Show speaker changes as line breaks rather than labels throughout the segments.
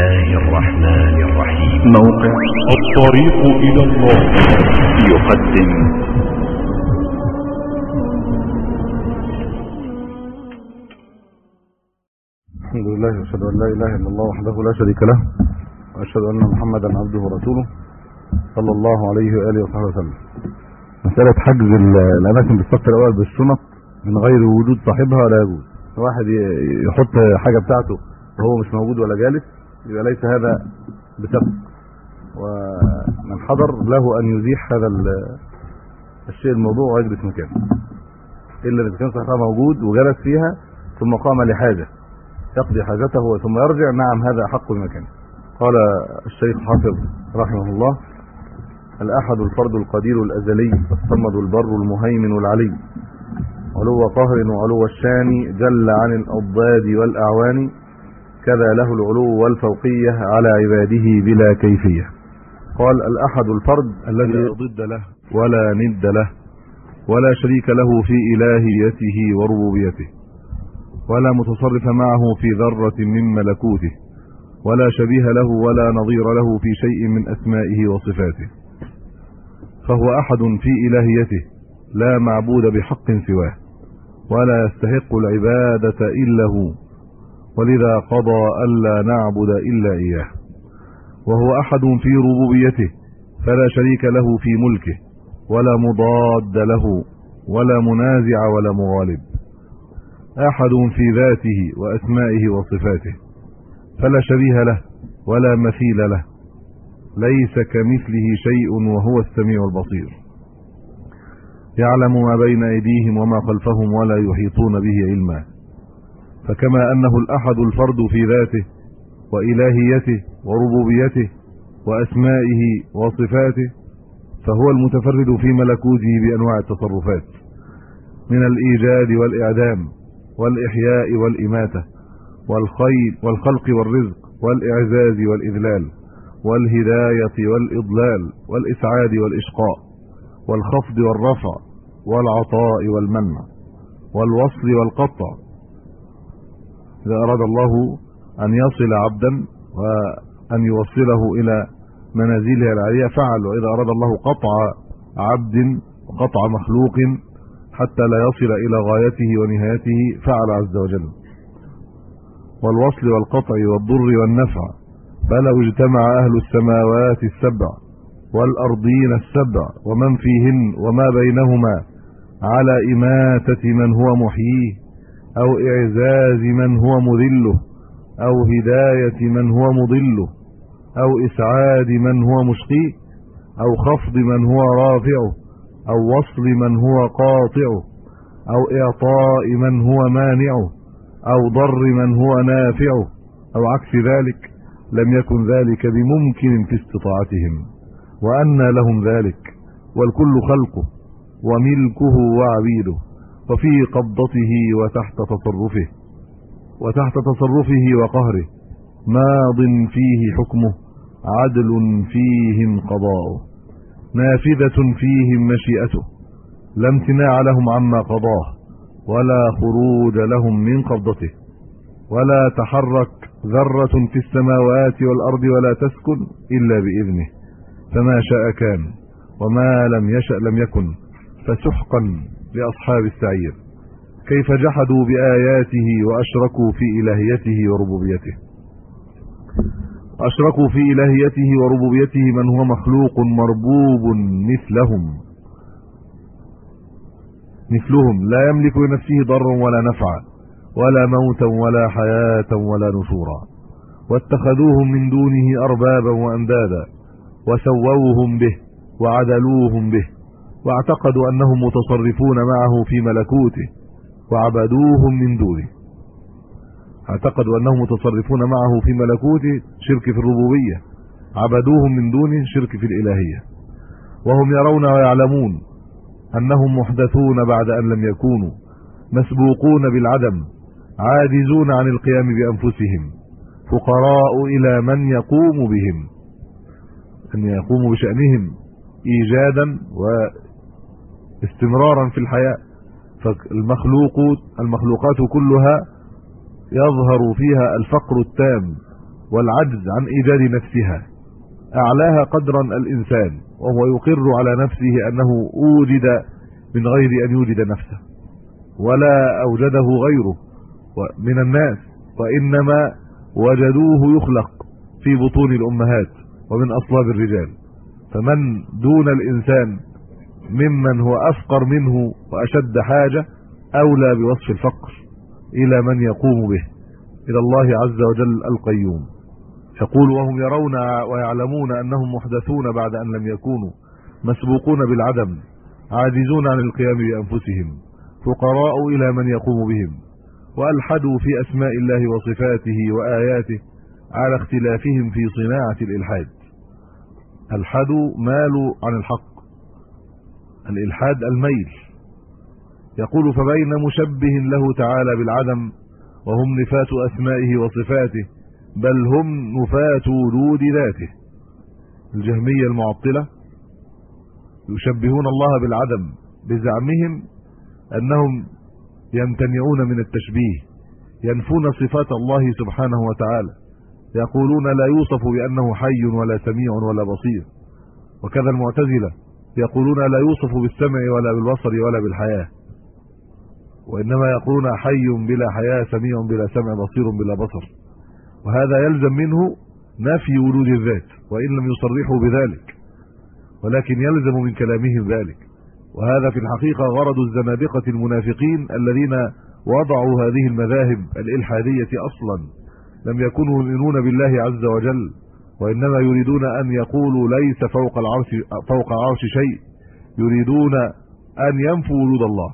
الله الرحمن الرحيم موقع الطريق إلى الله يقدم الحمد لله أشهد ان لا اله الا الله وحده لا شريك له واشهد ان محمدا عبده ورسوله صلى الله عليه واله وصحبه وسلم مساله حجز الاماكن بالصف الاول بالشنط من غير وجود صاحبها لا يجوز واحد يحط حاجه بتاعته وهو مش موجود ولا جالس يبقى ليس هذا بسبب ومن حضر له ان يزيح هذا الشيء الموضوع ويجلس مكانه الا اذا كان صحيحه موجود وجلس فيها ثم قام لحاجه يقضي حاجته ثم يرجع نعم هذا احق بمكانه قال الشيخ حافظ رحمه الله الأحد الفرد القدير الأزلي الصمد البر المهيمن العلي علو قهر وعلو الشان جل عن الأضداد والأعوان كذا له العلو والفوقية على عباده بلا كيفية قال الأحد الفرد الذي لا ضد له ولا ند له ولا شريك له في إلهيته وربوبيته ولا متصرف معه في ذرة من ملكوته ولا شبيه له ولا نظير له في شيء من أسمائه وصفاته فهو أحد في إلهيته لا معبود بحق سواه ولا يستحق العبادة إلا هو ولذا قضى ألا نعبد إلا إياه وهو أحد في ربوبيته فلا شريك له في ملكه ولا مضاد له ولا منازع ولا مغالب أحد في ذاته وأسمائه وصفاته فلا شبيه له ولا مثيل له ليس كمثله شيء وهو السميع البصير يعلم ما بين أيديهم وما خلفهم ولا يحيطون به علما فكما انه الاحد الفرد في ذاته والهيته وربوبيته واسمائه وصفاته فهو المتفرد في ملكوته بانواع التصرفات من الايجاد والاعدام والاحياء والاماته والخير والخلق والرزق والاعزاز والاذلال والهدايه والاضلال والاسعاد والاشقاء والخفض والرفع والعطاء والمنع والوصل والقطع إذا أراد الله أن يصل عبدا وأن يوصله إلى منازله العالية فعل وإذا أراد الله قطع عبد قطع مخلوق حتى لا يصل إلى غايته ونهايته فعل عز وجل والوصل والقطع والضر والنفع بل اجتمع أهل السماوات السبع والأرضين السبع ومن فيهن وما بينهما على إماتة من هو محييه أو إعزاز من هو مذله أو هداية من هو مضله أو إسعاد من هو مشقيه أو خفض من هو رافعه أو وصل من هو قاطعه أو إعطاء من هو مانعه أو ضر من هو نافعه أو عكس ذلك لم يكن ذلك بممكن في استطاعتهم وأن لهم ذلك والكل خلقه وملكه وعبيده وفي قبضته وتحت تصرفه وتحت تصرفه وقهره ماض فيه حكمه عدل فيهم قضاؤه نافذة فيهم مشيئته لا امتناع لهم عما قضاه ولا خروج لهم من قبضته ولا تحرك ذرة في السماوات والأرض ولا تسكن إلا بإذنه فما شاء كان وما لم يشأ لم يكن فسحقا لأصحاب السعير كيف جحدوا بآياته وأشركوا في إلهيته وربوبيته أشركوا في إلهيته وربوبيته من هو مخلوق مربوب مثلهم مثلهم لا يملك لنفسه ضرا ولا نفعا ولا موتا ولا حياة ولا نشورا واتخذوهم من دونه أربابا وأندادا وسووهم به وعدلوهم به واعتقدوا انهم متصرفون معه في ملكوته وعبدوهم من دونه اعتقدوا انهم متصرفون معه في ملكوته شرك في الربوبيه عبدوهم من دونه شرك في الالهيه وهم يرون ويعلمون انهم محدثون بعد ان لم يكونوا مسبوقون بالعدم عاجزون عن القيام بانفسهم فقراء الى من يقوم بهم ان يقوم بشانهم ايجادا استمرارا في الحياه فالمخلوق المخلوقات كلها يظهر فيها الفقر التام والعجز عن ايجاد نفسها اعلاها قدرا الانسان وهو يقر على نفسه انه اوجد من غير ان يوجد نفسه ولا اوجده غيره من الناس وانما وجدوه يخلق في بطون الامهات ومن اصلاب الرجال فمن دون الانسان ممن هو افقر منه واشد حاجه اولى بوصف الفقر الى من يقوم به الى الله عز وجل القيوم يقول وهم يرون ويعلمون انهم محدثون بعد ان لم يكونوا مسبوقون بالعدم عاجزون عن القيام بانفسهم فقراء الى من يقوم بهم والحدوا في اسماء الله وصفاته واياته على اختلافهم في صناعه الالحاد الحدوا مالوا عن الحق الالحاد الميل يقول فبين مشبه له تعالى بالعدم وهم نفات اسمائه وصفاته بل هم نفات وجود ذاته الجهميه المعطله يشبهون الله بالعدم بزعمهم انهم يمتنعون من التشبيه ينفون صفات الله سبحانه وتعالى يقولون لا يوصف بانه حي ولا سميع ولا بصير وكذا المعتزله يقولون لا يوصف بالسمع ولا بالبصر ولا بالحياه وانما يقولون حي بلا حياه سميع بلا سمع بصير بلا بصر وهذا يلزم منه نفي وجود الذات وان لم يصرحوا بذلك ولكن يلزم من كلامهم ذلك وهذا في الحقيقه غرض الزنادقه المنافقين الذين وضعوا هذه المذاهب الالحاديه اصلا لم يكونوا يؤمنون بالله عز وجل وانما يريدون ان يقولوا ليس فوق العرش فوق العرش شيء يريدون ان ينفوا وجود الله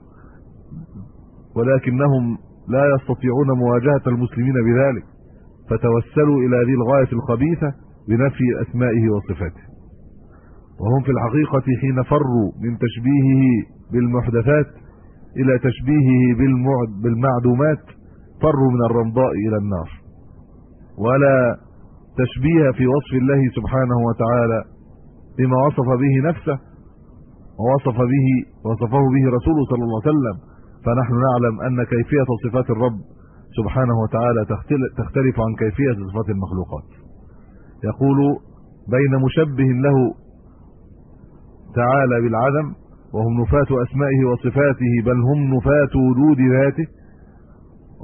ولكنهم لا يستطيعون مواجهه المسلمين بذلك فتوسلوا الى ذي الغايه الخبيثه بنفي اسمائه وصفاته وهم في الحقيقه حين فروا من تشبيهه بالمحدثات الى تشبيهه بالمعد بالمعدومات فروا من الرمضاء الى النار ولا تشبيه في وصف الله سبحانه وتعالى بما وصف به نفسه ووصف به وصفه به رسوله صلى الله عليه وسلم فنحن نعلم ان كيفيه صفات الرب سبحانه وتعالى تختلف عن كيفيه صفات المخلوقات يقول بين مشبه له تعالى بالعدم وهم نفاة اسمائه وصفاته بل هم نفاة وجود ذاته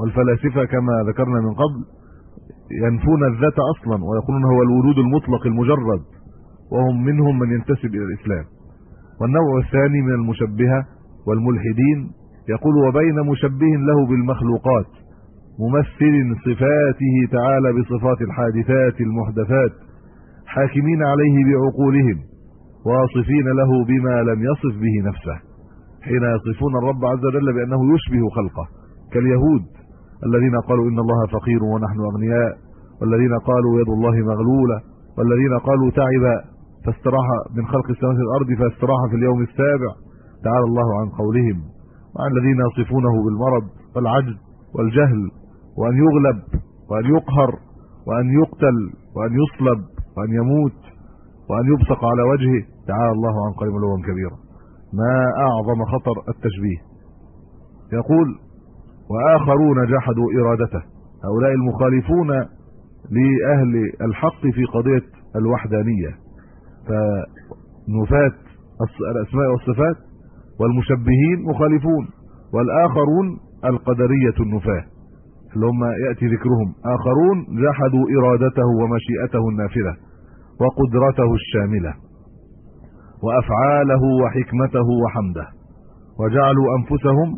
والفلاسفه كما ذكرنا من قبل ينفون الذات اصلا ويقولون هو الوجود المطلق المجرد وهم منهم من ينتسب الى الاسلام والنوع الثاني من المشبهه والملحدين يقول وبين مشبه له بالمخلوقات ممثل صفاته تعالى بصفات الحادثات المحدثات حاكمين عليه بعقولهم واصفين له بما لم يصف به نفسه حين يصفون الرب عز وجل بانه يشبه خلقه كاليهود الذين قالوا ان الله فقير ونحن اغنياء والذين قالوا يد الله مغلوله والذين قالوا تعب فاستراح من خلق السماوات والارض فاستراح في اليوم السابع تعالى الله عن قولهم وعن الذين يصفونه بالمرض والعجز والجهل وان يغلب وان يقهر وان يقتل وان يصلب وان يموت وان يبصق على وجهه تعالى الله عن قولهم لوم كبيرا ما اعظم خطر التشبيه يقول واخرون جحدوا ارادته هؤلاء المخالفون لأهل الحق في قضية الوحدانية فنفاة الأسماء والصفات والمشبهين مخالفون والآخرون القدرية النفاة اللي هم يأتي ذكرهم آخرون جحدوا إرادته ومشيئته النافذة وقدرته الشاملة وأفعاله وحكمته وحمده وجعلوا أنفسهم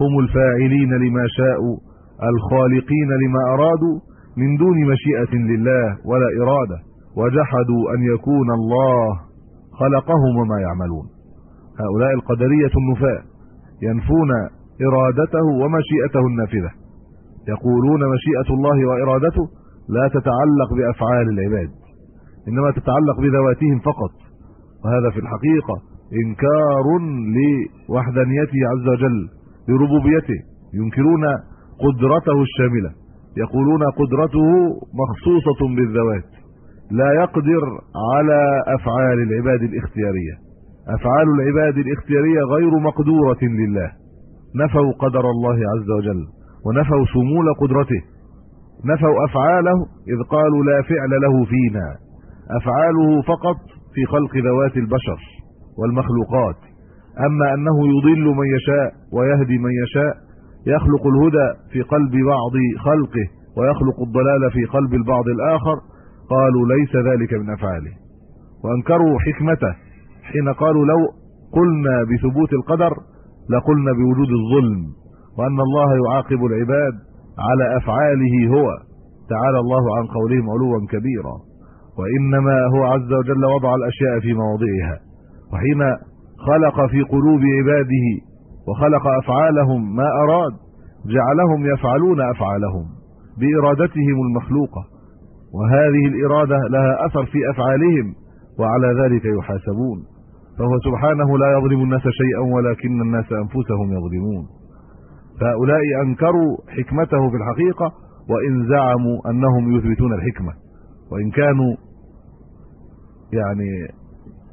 هم الفاعلين لما شاءوا الخالقين لما أرادوا من دون مشيئه لله ولا اراده وجحدوا ان يكون الله خلقهم وما يعملون هؤلاء القدريه النفاة ينفون ارادته ومشيئته النافذه يقولون مشيئه الله وارادته لا تتعلق بافعال العباد انما تتعلق بذواتهم فقط وهذا في الحقيقه انكار لوحدانيته عز وجل لربوبيته ينكرون قدرته الشامله يقولون قدرته مخصوصة بالذوات لا يقدر على أفعال العباد الاختيارية أفعال العباد الاختيارية غير مقدورة لله نفوا قدر الله عز وجل ونفوا شمول قدرته نفوا أفعاله إذ قالوا لا فعل له فينا أفعاله فقط في خلق ذوات البشر والمخلوقات أما أنه يضل من يشاء ويهدي من يشاء يخلق الهدى في قلب بعض خلقه ويخلق الضلال في قلب البعض الآخر قالوا ليس ذلك من أفعاله وأنكروا حكمته حين قالوا لو قلنا بثبوت القدر لقلنا بوجود الظلم وأن الله يعاقب العباد على أفعاله هو تعالى الله عن قولهم علوا كبيرا وإنما هو عز وجل وضع الأشياء في مواضعها وحين خلق في قلوب عباده وخلق افعالهم ما اراد جعلهم يفعلون افعالهم بارادتهم المخلوقه وهذه الاراده لها اثر في افعالهم وعلى ذلك يحاسبون فهو سبحانه لا يظلم الناس شيئا ولكن الناس انفسهم يظلمون فهؤلاء انكروا حكمته في الحقيقه وان زعموا انهم يثبتون الحكمه وان كانوا يعني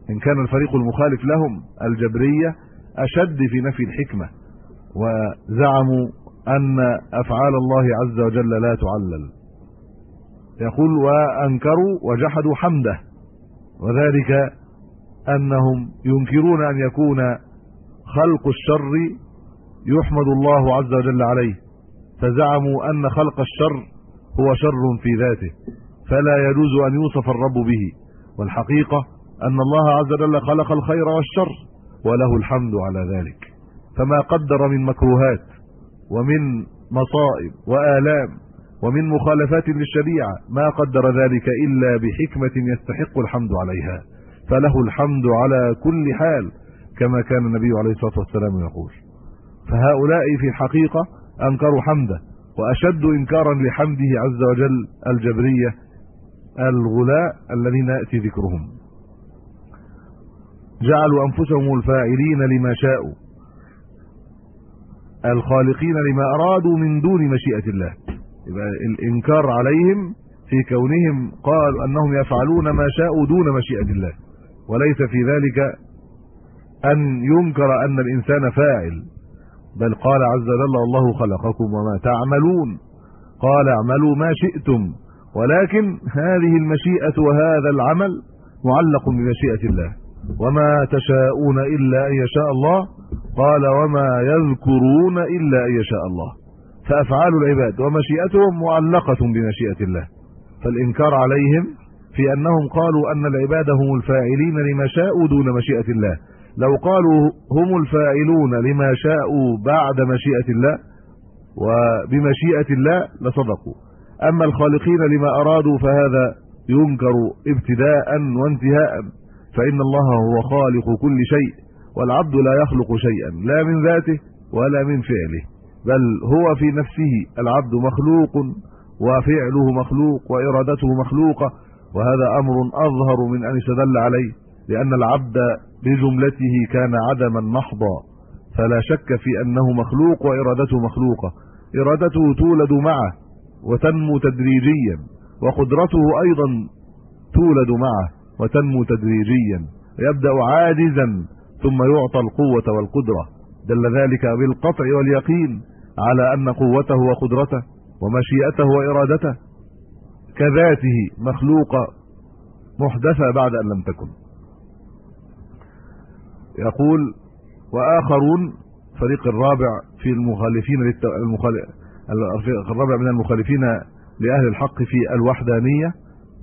ان كان الفريق المخالف لهم الجبريه اشد في نفي الحكمه وزعموا ان افعال الله عز وجل لا تعلل يقول وانكروا وجحدوا حمده وذلك انهم ينكرون ان يكون خلق الشر يحمد الله عز وجل عليه فزعموا ان خلق الشر هو شر في ذاته فلا يجوز ان يوصف الرب به والحقيقه ان الله عز وجل خلق الخير والشر وله الحمد على ذلك فما قدر من مكروهات ومن مصائب وآلام ومن مخالفات للشريعه ما قدر ذلك الا بحكمه يستحق الحمد عليها فله الحمد على كل حال كما كان النبي عليه الصلاه والسلام يقول فهؤلاء في الحقيقه انكروا حمده واشد انكارا لحمده عز وجل الجبريه الغلاء الذين ياتي ذكرهم جعلوا انفسهم الفاعلين لما شاءوا الخالقين لما ارادوا من دون مشيئه الله يبقى الانكار عليهم في كونهم قالوا انهم يفعلون ما شاءوا دون مشيئه الله وليس في ذلك ان ينكر ان الانسان فاعل بل قال عز وجل الله خلقكم وما تعملون قال اعملوا ما شئتم ولكن هذه المشيئه وهذا العمل معلق بمشيئه الله وما تشاءون الا ان يشاء الله قال وما يذكرون الا ان يشاء الله فافعال العباد ومشيئتهم معلقه بمشيئه الله فالانكار عليهم في انهم قالوا ان العباد هم الفاعلين لما شاءوا دون مشيئه الله لو قالوا هم الفاعلون لما شاءوا بعد مشيئه الله وبمشيئه الله لصدقوا اما الخالقين لما ارادوا فهذا ينكر ابتداء وانتهاء فان الله هو خالق كل شيء والعبد لا يخلق شيئا لا من ذاته ولا من فعله بل هو في نفسه العبد مخلوق وفعله مخلوق وارادته مخلوقه وهذا امر اظهر من ان استدل عليه لان العبد بجملته كان عدما محضا فلا شك في انه مخلوق وارادته مخلوقه ارادته تولد معه وتنمو تدريجيا وقدرته ايضا تولد معه وتنمو تدريجيا يبدا عاجزا ثم يعطى القوه والقدره دل ذلك بالقطع واليقين على ان قوته وقدرته ومشيئته وارادته كذاته مخلوقه محدثه بعد ان لم تكن يقول واخرون الفريق الرابع في المخالفين للتو... الرابع من المخالفين لاهل الحق في الوحدانيه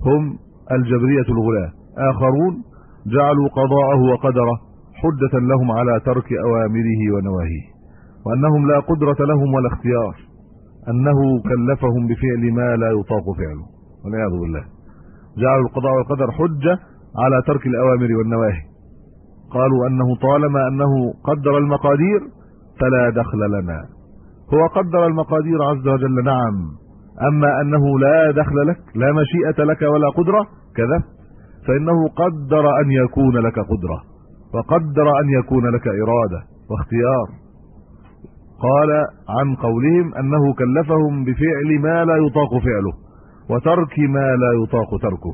هم الجبريه الغلاة آخرون جعلوا قضاءه وقدره حجة لهم على ترك أوامره ونواهيه وأنهم لا قدرة لهم ولا اختيار أنه كلفهم بفعل ما لا يطاق فعله والعياذ بالله جعلوا القضاء والقدر حجة على ترك الأوامر والنواهي قالوا أنه طالما أنه قدر المقادير فلا دخل لنا هو قدر المقادير عز وجل نعم أما أنه لا دخل لك لا مشيئة لك ولا قدرة كذا فانه قدر ان يكون لك قدره وقدر ان يكون لك اراده واختيار قال عن قولهم انه كلفهم بفعل ما لا يطاق فعله وترك ما لا يطاق تركه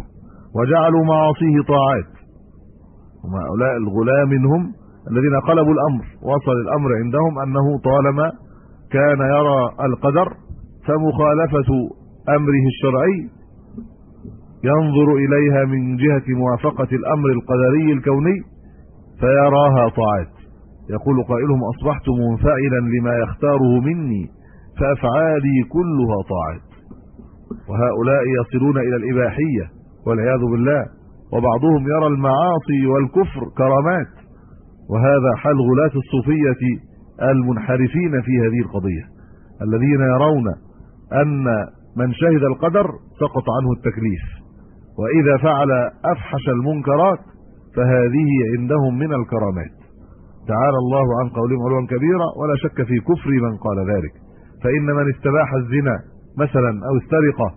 وجعلوا معاصيه طاعات وما اولئك الغلام منهم الذين قلبوا الامر وصل الامر عندهم انه طالما كان يرى القدر فمخالفه امره الشرعي ينظر اليها من جهه موافقه الامر القدري الكوني فيراها طاعت يقول قائلهم اصبحت منفعلا لما يختاره مني فافعالي كلها طاعت وهؤلاء يصلون الى الاباحيه والعياذ بالله وبعضهم يرى المعاصي والكفر كرامات وهذا حال غلاة الصوفيه المنحرفين في هذه القضيه الذين يرون ان من شهد القدر سقط عنه التكليف واذا فعل افحش المنكرات فهذه عندهم من الكرامات تعالى الله عن قولهم علوا كبيرا ولا شك في كفر من قال ذلك فان من استباح الزنا مثلا او السرقه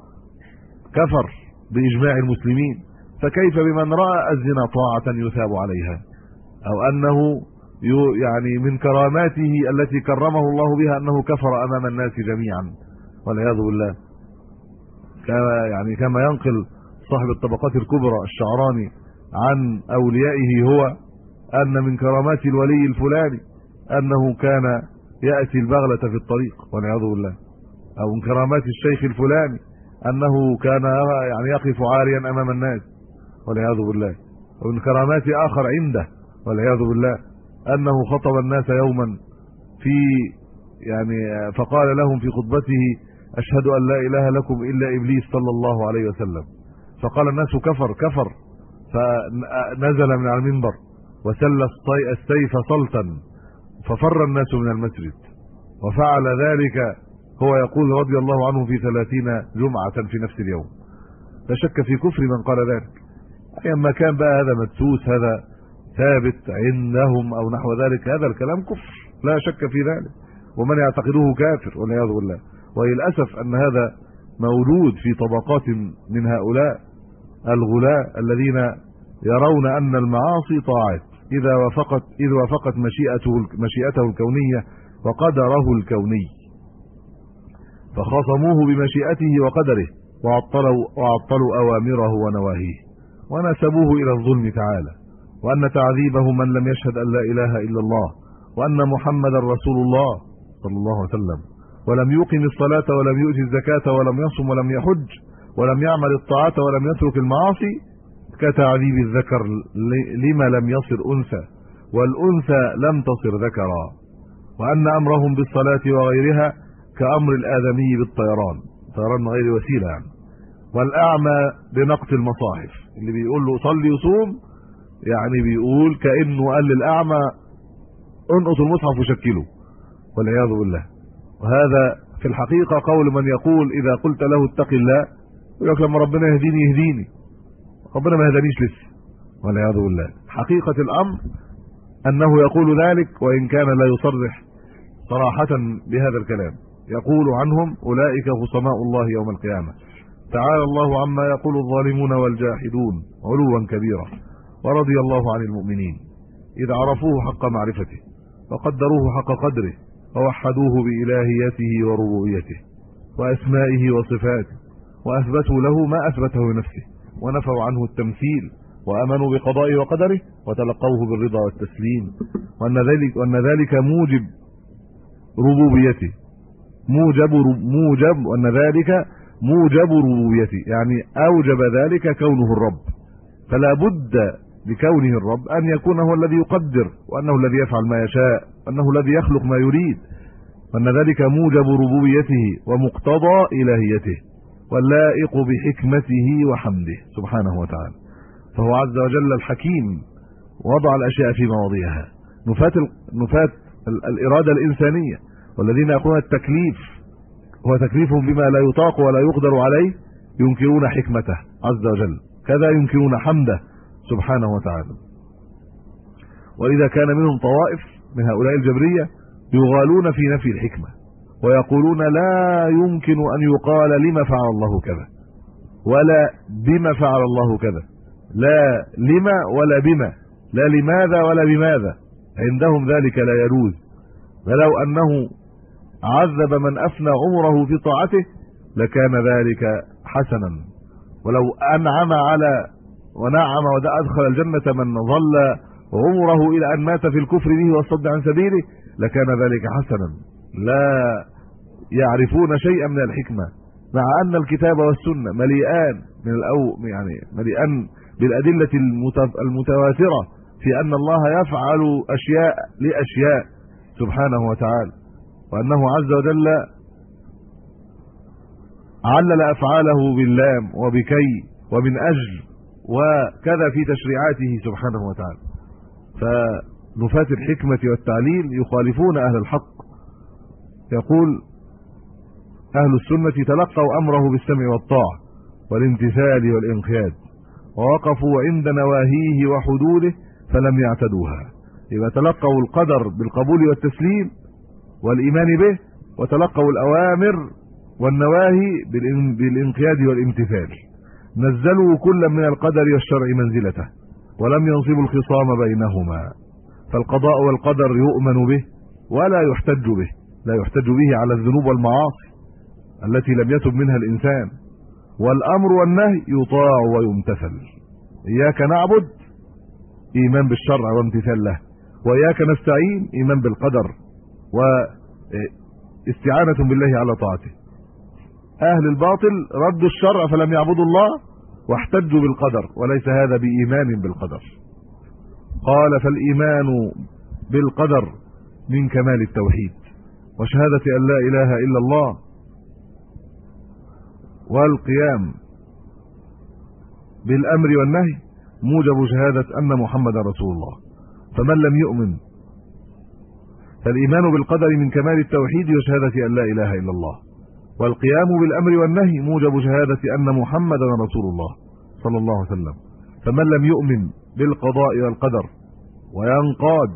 كفر باجماع المسلمين فكيف بمن راى الزنا طاعه يثاب عليها او انه يعني من كراماته التي كرمه الله بها انه كفر امام الناس جميعا والعياذ بالله كما يعني كما ينقل صاحب الطبقات الكبرى الشعراني عن اوليائه هو ان من كرامات الولي الفلاني انه كان ياتي البغله في الطريق والعياذ بالله او من كرامات الشيخ الفلاني انه كان يعني يقف عاريا امام الناس والعياذ بالله ومن كرامات اخر عنده والعياذ بالله انه خطب الناس يوما في يعني فقال لهم في خطبته اشهد ان لا اله لكم الا ابليس صلى الله عليه وسلم فقال الناس كفر كفر فنزل من على المنبر وسل السيف صلتا ففر الناس من المسجد وفعل ذلك هو يقول رضي الله عنه في 30 جمعه في نفس اليوم لا شك في كفر من قال ذلك ايما كان بقى هذا مدسوس هذا ثابت عندهم او نحو ذلك هذا الكلام كفر لا شك في ذلك ومن يعتقده كافر والعياذ بالله وللاسف ان هذا مولود في طبقات من هؤلاء الغلاة الذين يرون ان المعاصي طاعات اذا وافقت اذ وافقت مشيئته مشيئته الكونيه وقدره الكوني فخصموه بمشيئته وقدره وعطلوا وعطلوا اوامره ونواهيه ونسبوه الى الظلم تعالى وان تعذيبه من لم يشهد ان لا اله الا الله وان محمدا رسول الله صلى الله عليه وسلم ولم يقم الصلاه ولم يؤتي الزكاه ولم يصم ولم يحج ولم يعمل الطاعات ولم يترك المعاصي كتعذيب الذكر لما لم يصر انثى والانثى لم تصر ذكرا وان امرهم بالصلاه وغيرها كامر الادمي بالطيران طيران من غير وسيله يعني والاعمى بنقط المصاحف اللي بيقول له صلي وصوم يعني بيقول كانه قال للاعمى انقط المصحف وشكله والعياذ بالله وهذا في الحقيقه قول من يقول اذا قلت له اتق الله يقول لك لما ربنا يهديني يهديني ربنا ما هدانيش لسه والعياذ بالله حقيقه الامر انه يقول ذلك وان كان لا يصرح صراحه بهذا الكلام يقول عنهم اولئك خصماء الله يوم القيامه تعالى الله عما يقول الظالمون والجاحدون علوا كبيرا ورضي الله عن المؤمنين اذ عرفوه حق معرفته وقدروه حق قدره ووحدوه بالهيته وربوبيته واسمائه وصفاته واثبتوا له ما اثبته لنفسه ونفوا عنه التمثيل وامنوا بقضائه وقدره وتلقوه بالرضا والتسليم وان ذلك وان ذلك موجب ربوبيته موجب موجب وان ذلك موجب ربوبيته يعني اوجب ذلك كونه الرب فلا بد لكونه الرب ان يكون هو الذي يقدر وانه الذي يفعل ما يشاء وانه الذي يخلق ما يريد وان ذلك موجب ربوبيته ومقتضى الهيته واللائق بحكمته وحمده سبحانه وتعالى فهو عز وجل الحكيم وضع الاشياء في مواضعها نفات نفات الاراده الانسانيه والذين يقولون التكليف هو تكليف بما لا يطاق ولا يقدر عليه ينكرون حكمته عز وجل كذا ينكرون حمده سبحانه وتعالى واذا كان منهم طوائف من هؤلاء الجبريه يغالون في نفي الحكمه ويقولون لا يمكن ان يقال لما فعل الله كذا ولا بما فعل الله كذا لا لما ولا بما لا لماذا ولا بماذا عندهم ذلك لا يجوز ولو انه عذب من افنى عمره في طاعته لكان ذلك حسنا ولو انعم على ونعم وادخل الجنه من ظل عمره الى ان مات في الكفر به والصد عن سبيله لكان ذلك حسنا لا يعرفون شيئا من الحكمه مع ان الكتاب والسنه مليئان من الاو يعني مليئان بالادله المتواتره في ان الله يفعل اشياء لاشياء سبحانه وتعالى وانه عز وجل علل افعاله باللام وبكي ومن اجل وكذا في تشريعاته سبحانه وتعالى فنفاة الحكمه والتعليل يخالفون اهل الحق يقول اهل السنه تلقوا امره بالسمع والطاعه والامتثال والانقياد ووقفوا عند نواهيه وحدوده فلم يعتدوها اذا تلقوا القدر بالقبول والتسليم والايمان به وتلقوا الاوامر والنواهي بالانقياد والامتثال نزلوا كل من القدر والشرع منزلته ولم ينصبوا الخصام بينهما فالقضاء والقدر يؤمن به ولا يحتج به لا يحتج به على الذنوب والمعاصي التي لم يتب منها الانسان والامر والنهي يطاع ويمتثل اياك نعبد ايمان بالشرع وامتثال له واياك نستعين ايمان بالقدر واستعانه بالله على طاعته اهل الباطل ردوا الشرع فلم يعبدوا الله واحتجوا بالقدر وليس هذا بايمان بالقدر قال فالايمان بالقدر من كمال التوحيد وشهاده ان لا اله الا الله والقيام بالامر والنهي موجب شهاده ان محمدا رسول الله فمن لم يؤمن فالايمان بالقدر من كمال التوحيد وشهاده ان لا اله الا الله والقيام بالامر والنهي موجب شهاده ان محمدا رسول الله صلى الله عليه وسلم فمن لم يؤمن بالقضاء والقدر وينقاد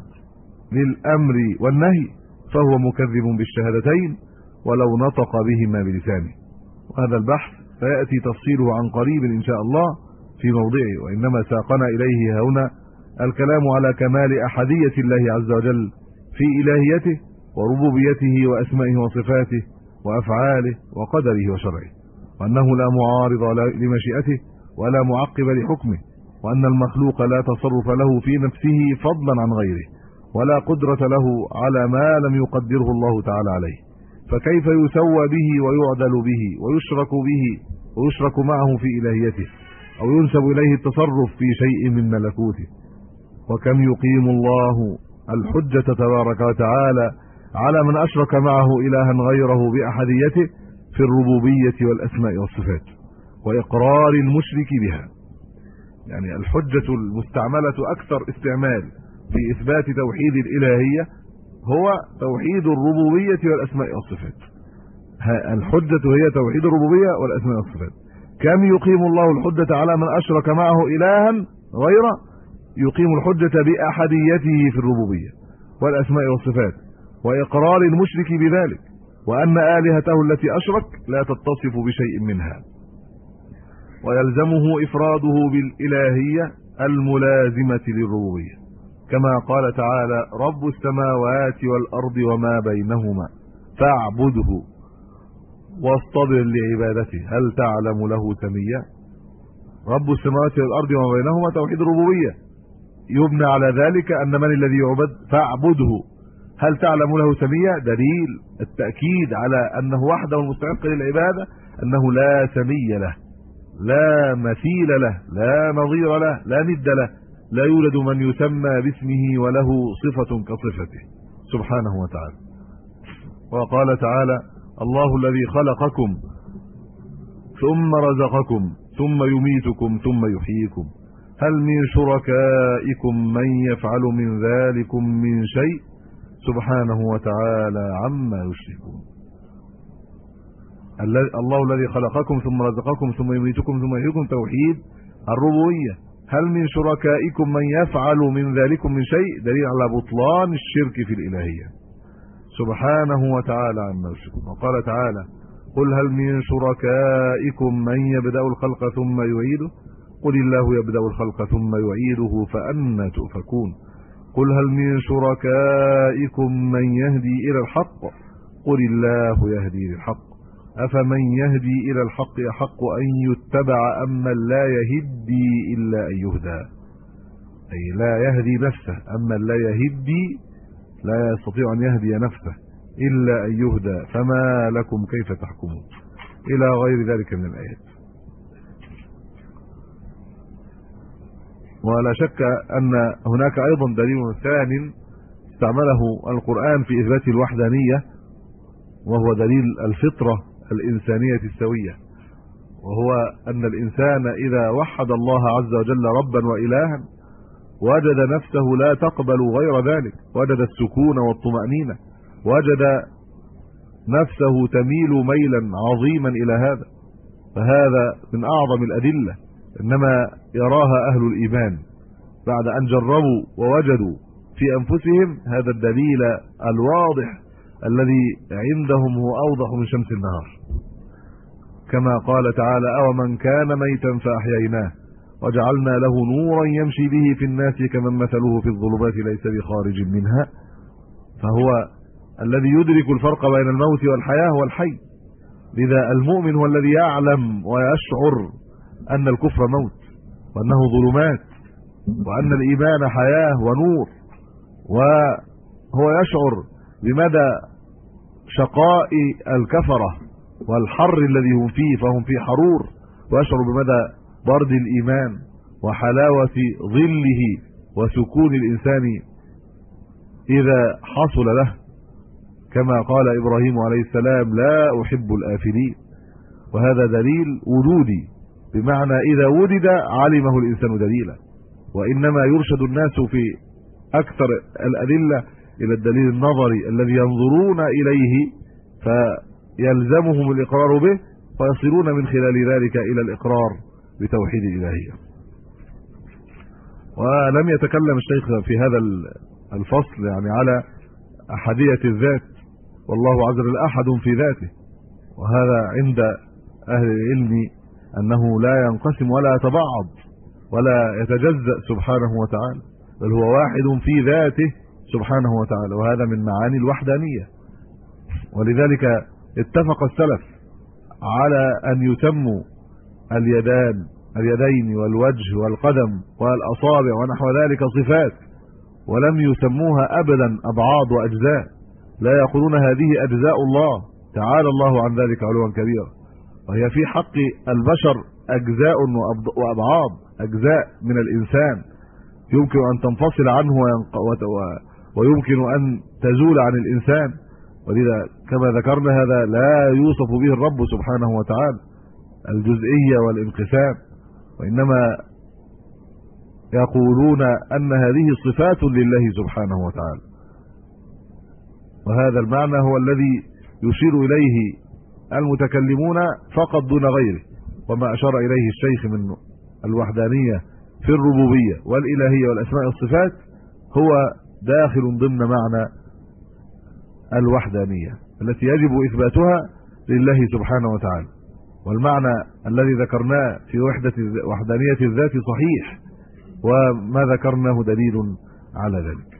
للامر والنهي فهو مكذب بالشهادتين ولو نطق بهما بلسانه وهذا البحث سياتي تفصيله عن قريب ان شاء الله في موضعه وانما ساقنا اليه هنا الكلام على كمال احديه الله عز وجل في الهيته وربوبيته واسمائه وصفاته وافعاله وقدره وشرعه وانه لا معارض لمشيئته ولا معقب لحكمه وان المخلوق لا تصرف له في نفسه فضلا عن غيره ولا قدرة له على ما لم يقدره الله تعالى عليه فكيف يسوى به ويعدل به ويشرك به ويشرك معه في إلهيته أو ينسب إليه التصرف في شيء من ملكوته وكم يقيم الله الحجة تبارك وتعالى على من أشرك معه إلها غيره بأحديته في الربوبية والأسماء والصفات وإقرار المشرك بها يعني الحجة المستعملة أكثر استعمال باثبات توحيد الالهيه هو توحيد الربوبيه والاسماء والصفات الحجه هي توحيد الربوبيه والاسماء والصفات كم يقيم الله الحجه على من اشرك معه الها غيره يقيم الحجه باحديته في الربوبيه والاسماء والصفات واقرار المشرك بذلك وان الهته التي اشرك لا تتصف بشيء منها ويلزمه افراده بالالهيه الملازمه للربوبيه كما قال تعالى رب السماوات والارض وما بينهما فاعبده واصطبر لعبادته هل تعلم له سميا رب السماوات والارض وما بينهما توحيد الربوبيه يبنى على ذلك ان من الذي يعبد فاعبده هل تعلم له سميا دليل التاكيد على انه وحده المستحق للعباده انه لا سمي له لا مثيل له لا نظير له لا ند له لا يولد من يسمى باسمه وله صفة كصفته سبحانه وتعالى وقال تعالى الله الذي خلقكم ثم رزقكم ثم يميتكم ثم يحييكم هل من شركائكم من يفعل من ذلكم من شيء سبحانه وتعالى عما يشركون الله الذي خلقكم ثم رزقكم ثم يميتكم ثم يحييكم توحيد الربوبيه هل من شركائكم من يفعل من ذلكم من شيء دليل على بطلان الشرك في الالهيه سبحانه وتعالى عما يشركون وقال تعالى قل هل من شركائكم من يبدا الخلق ثم يعيده قل الله يبدا الخلق ثم يعيده فأنا تؤفكون قل هل من شركائكم من يهدي الى الحق قل الله يهدي للحق أفمن يهدي إلى الحق أحق أن يتبع أما لا يهدي إلا أن يهدى أي لا يهدي نفسه أما لا يهدي لا يستطيع أن يهدي نفسه إلا أن يهدى فما لكم كيف تحكمون إلى غير ذلك من الآيات ولا شك أن هناك أيضا دليل ثان استعمله القرآن في إثبات الوحدانية وهو دليل الفطرة الانسانيه السويه وهو ان الانسان اذا وحد الله عز وجل ربا والها وجد نفسه لا تقبل غير ذلك وجد السكون والطمأنينة وجد نفسه تميل ميلا عظيما الى هذا فهذا من اعظم الادله انما يراها اهل الايمان بعد ان جربوا ووجدوا في انفسهم هذا الدليل الواضح الذي عندهم هو اوضح من شمس النهار كما قال تعالى او من كان ميتا فاحييناه وجعلنا له نورا يمشي به في الناس كمن مثله في الظلمات ليس بخارج منها فهو الذي يدرك الفرق بين الموت والحياه هو الحي لذا المؤمن هو الذي يعلم ويشعر ان الكفر موت وانه ظلمات وان الايمان حياه ونور وهو يشعر بمدى شقاء الكفرة والحر الذي هم فيه فهم في حرور ويشعروا بمدى برد الإيمان وحلاوة ظله وسكون الإنسان إذا حصل له كما قال إبراهيم عليه السلام لا أحب الآفلين وهذا دليل وجودي بمعنى إذا ولد علمه الإنسان دليلا وإنما يرشد الناس في أكثر الأدلة الى الدليل النظري الذي ينظرون اليه فيلزمهم الاقرار به فيصلون من خلال ذلك الى الاقرار بتوحيد الالهيه ولم يتكلم الشيخ في هذا الفصل يعني على احديه الذات والله عز وجل احد في ذاته وهذا عند اهل العلم انه لا ينقسم ولا يتبعض ولا يتجزأ سبحانه وتعالى بل هو واحد في ذاته سبحانه وتعالى وهذا من معاني الوحدانيه ولذلك اتفق السلف على ان يتم اليدان اليدين والوجه والقدم والاصابع ونحو ذلك صفات ولم يسموها ابدا ابعاد واجزاء لا يقولون هذه اجزاء الله تعالى الله عن ذلك علوا كبيرا وهي في حق البشر اجزاء وابعاد اجزاء من الانسان يمكن ان تنفصل عنه ويمكن ان تزول عن الانسان ولذا كما ذكرنا هذا لا يوصف به الرب سبحانه وتعالى الجزئيه والانقسام وانما يقولون ان هذه صفات لله سبحانه وتعالى وهذا المعنى هو الذي يشير اليه المتكلمون فقط دون غيره وما اشار اليه الشيخ من الوحدانيه في الربوبيه والالهيه والاسماء والصفات هو داخل ضمن معنى الوحدانيه التي يجب اثباتها لله سبحانه وتعالى والمعنى الذي ذكرناه في وحده وحدانيه الذات صحيح وما ذكرناه دليل على ذلك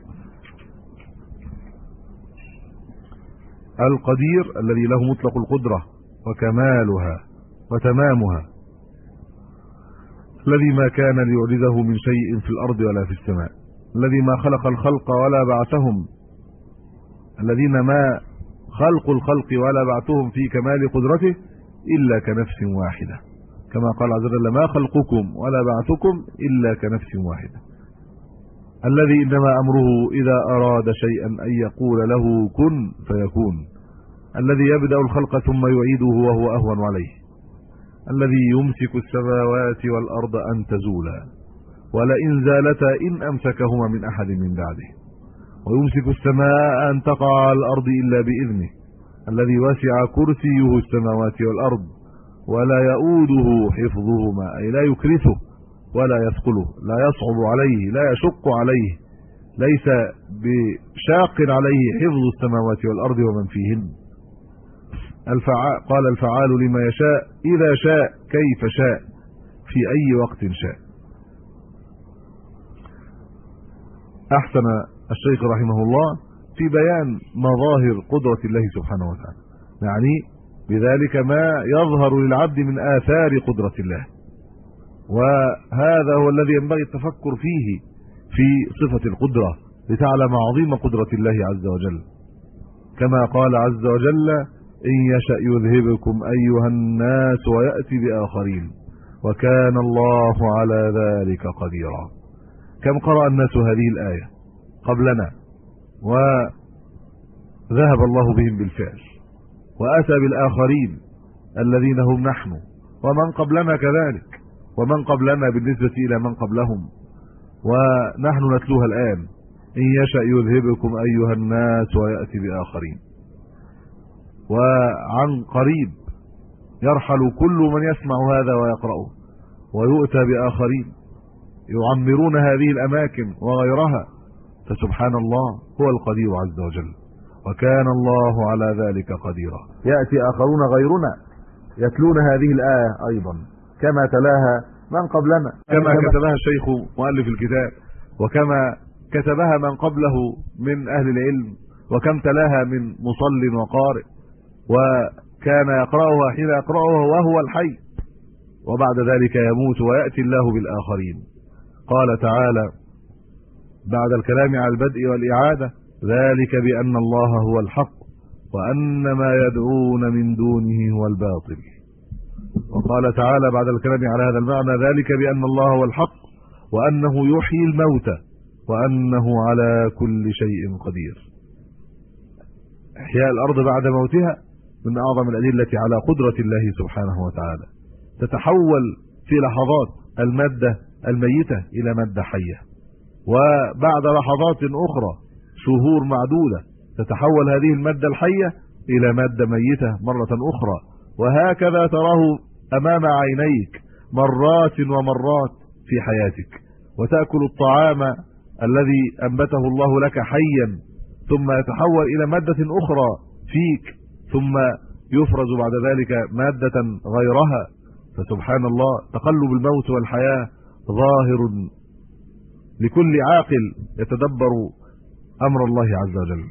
القدير الذي له مطلق القدره وكمالها وتمامها الذي ما كان ليعجزه من شيء في الارض ولا في السماء الذي ما خلق الخلق ولا بعثهم الذين ما خلق الخلق ولا بعثهم في كمال قدرته الا كنفس واحده كما قال عز وجل ما خلقكم ولا بعثكم الا كنفس واحده الذي انما امره اذا اراد شيئا ان يقول له كن فيكون الذي يبدا الخلق ثم يعيده وهو اهون عليه الذي يمسك السماوات والارض ان تزولا ولئن زالتا ان امسكهما من احد من بعده ويمسك السماء ان تقع على الارض الا باذنه الذي وسع كرسيه السماوات والارض ولا يؤوده حفظهما اي لا يكرثه ولا يثقله لا يصعب عليه لا يشق عليه ليس بشاق عليه حفظ السماوات والارض ومن فيهن الفعال قال الفعال لما يشاء اذا شاء كيف شاء في اي وقت شاء احسن الشيخ رحمه الله في بيان مظاهر قدره الله سبحانه وتعالى يعني بذلك ما يظهر للعبد من آثار قدرة الله وهذا هو الذي ينبغي التفكر فيه في صفة القدرة لتعلم عظيم قدرة الله عز وجل كما قال عز وجل إن يشأ يذهبكم أيها الناس ويأتي بآخرين وكان الله على ذلك قديرا كم قرأ الناس هذه الآية قبلنا وذهب الله بهم بالفعل وأتى بالآخرين الذين هم نحن ومن قبلنا كذلك ومن قبلنا بالنسبة إلى من قبلهم ونحن نتلوها الآن إن يشأ يذهبكم أيها الناس ويأتي بآخرين وعن قريب يرحل كل من يسمع هذا ويقرأه ويؤتى بآخرين يعمرون هذه الأماكن وغيرها فسبحان الله هو القدير عز وجل وكان الله على ذلك قديرا يأتي آخرون غيرنا يتلون هذه الآية أيضا كما تلاها من قبلنا كما كتبها الشيخ مؤلف الكتاب وكما كتبها من قبله من أهل العلم وكم تلاها من مصل وقارئ وكان يقرأها حين يقرأها وهو الحي وبعد ذلك يموت ويأتي الله بالآخرين قال تعالى بعد الكلام على البدء والاعاده ذلك بان الله هو الحق وان ما يدعون من دونه هو الباطل وقال تعالى بعد الكلام على هذا المعنى ذلك بان الله هو الحق وانه يحيي الموتى وانه على كل شيء قدير احياء الارض بعد موتها من اعظم الادله على قدره الله سبحانه وتعالى تتحول في لحظات الماده الميتة إلى مادة حية وبعد لحظات أخرى شهور معدودة تتحول هذه المادة الحية إلى مادة ميتة مرة أخرى وهكذا تراه أمام عينيك مرات ومرات في حياتك وتأكل الطعام الذي أنبته الله لك حيا ثم يتحول إلى مادة أخرى فيك ثم يفرز بعد ذلك مادة غيرها فسبحان الله تقلب الموت والحياة ظاهر لكل عاقل يتدبر امر الله عز وجل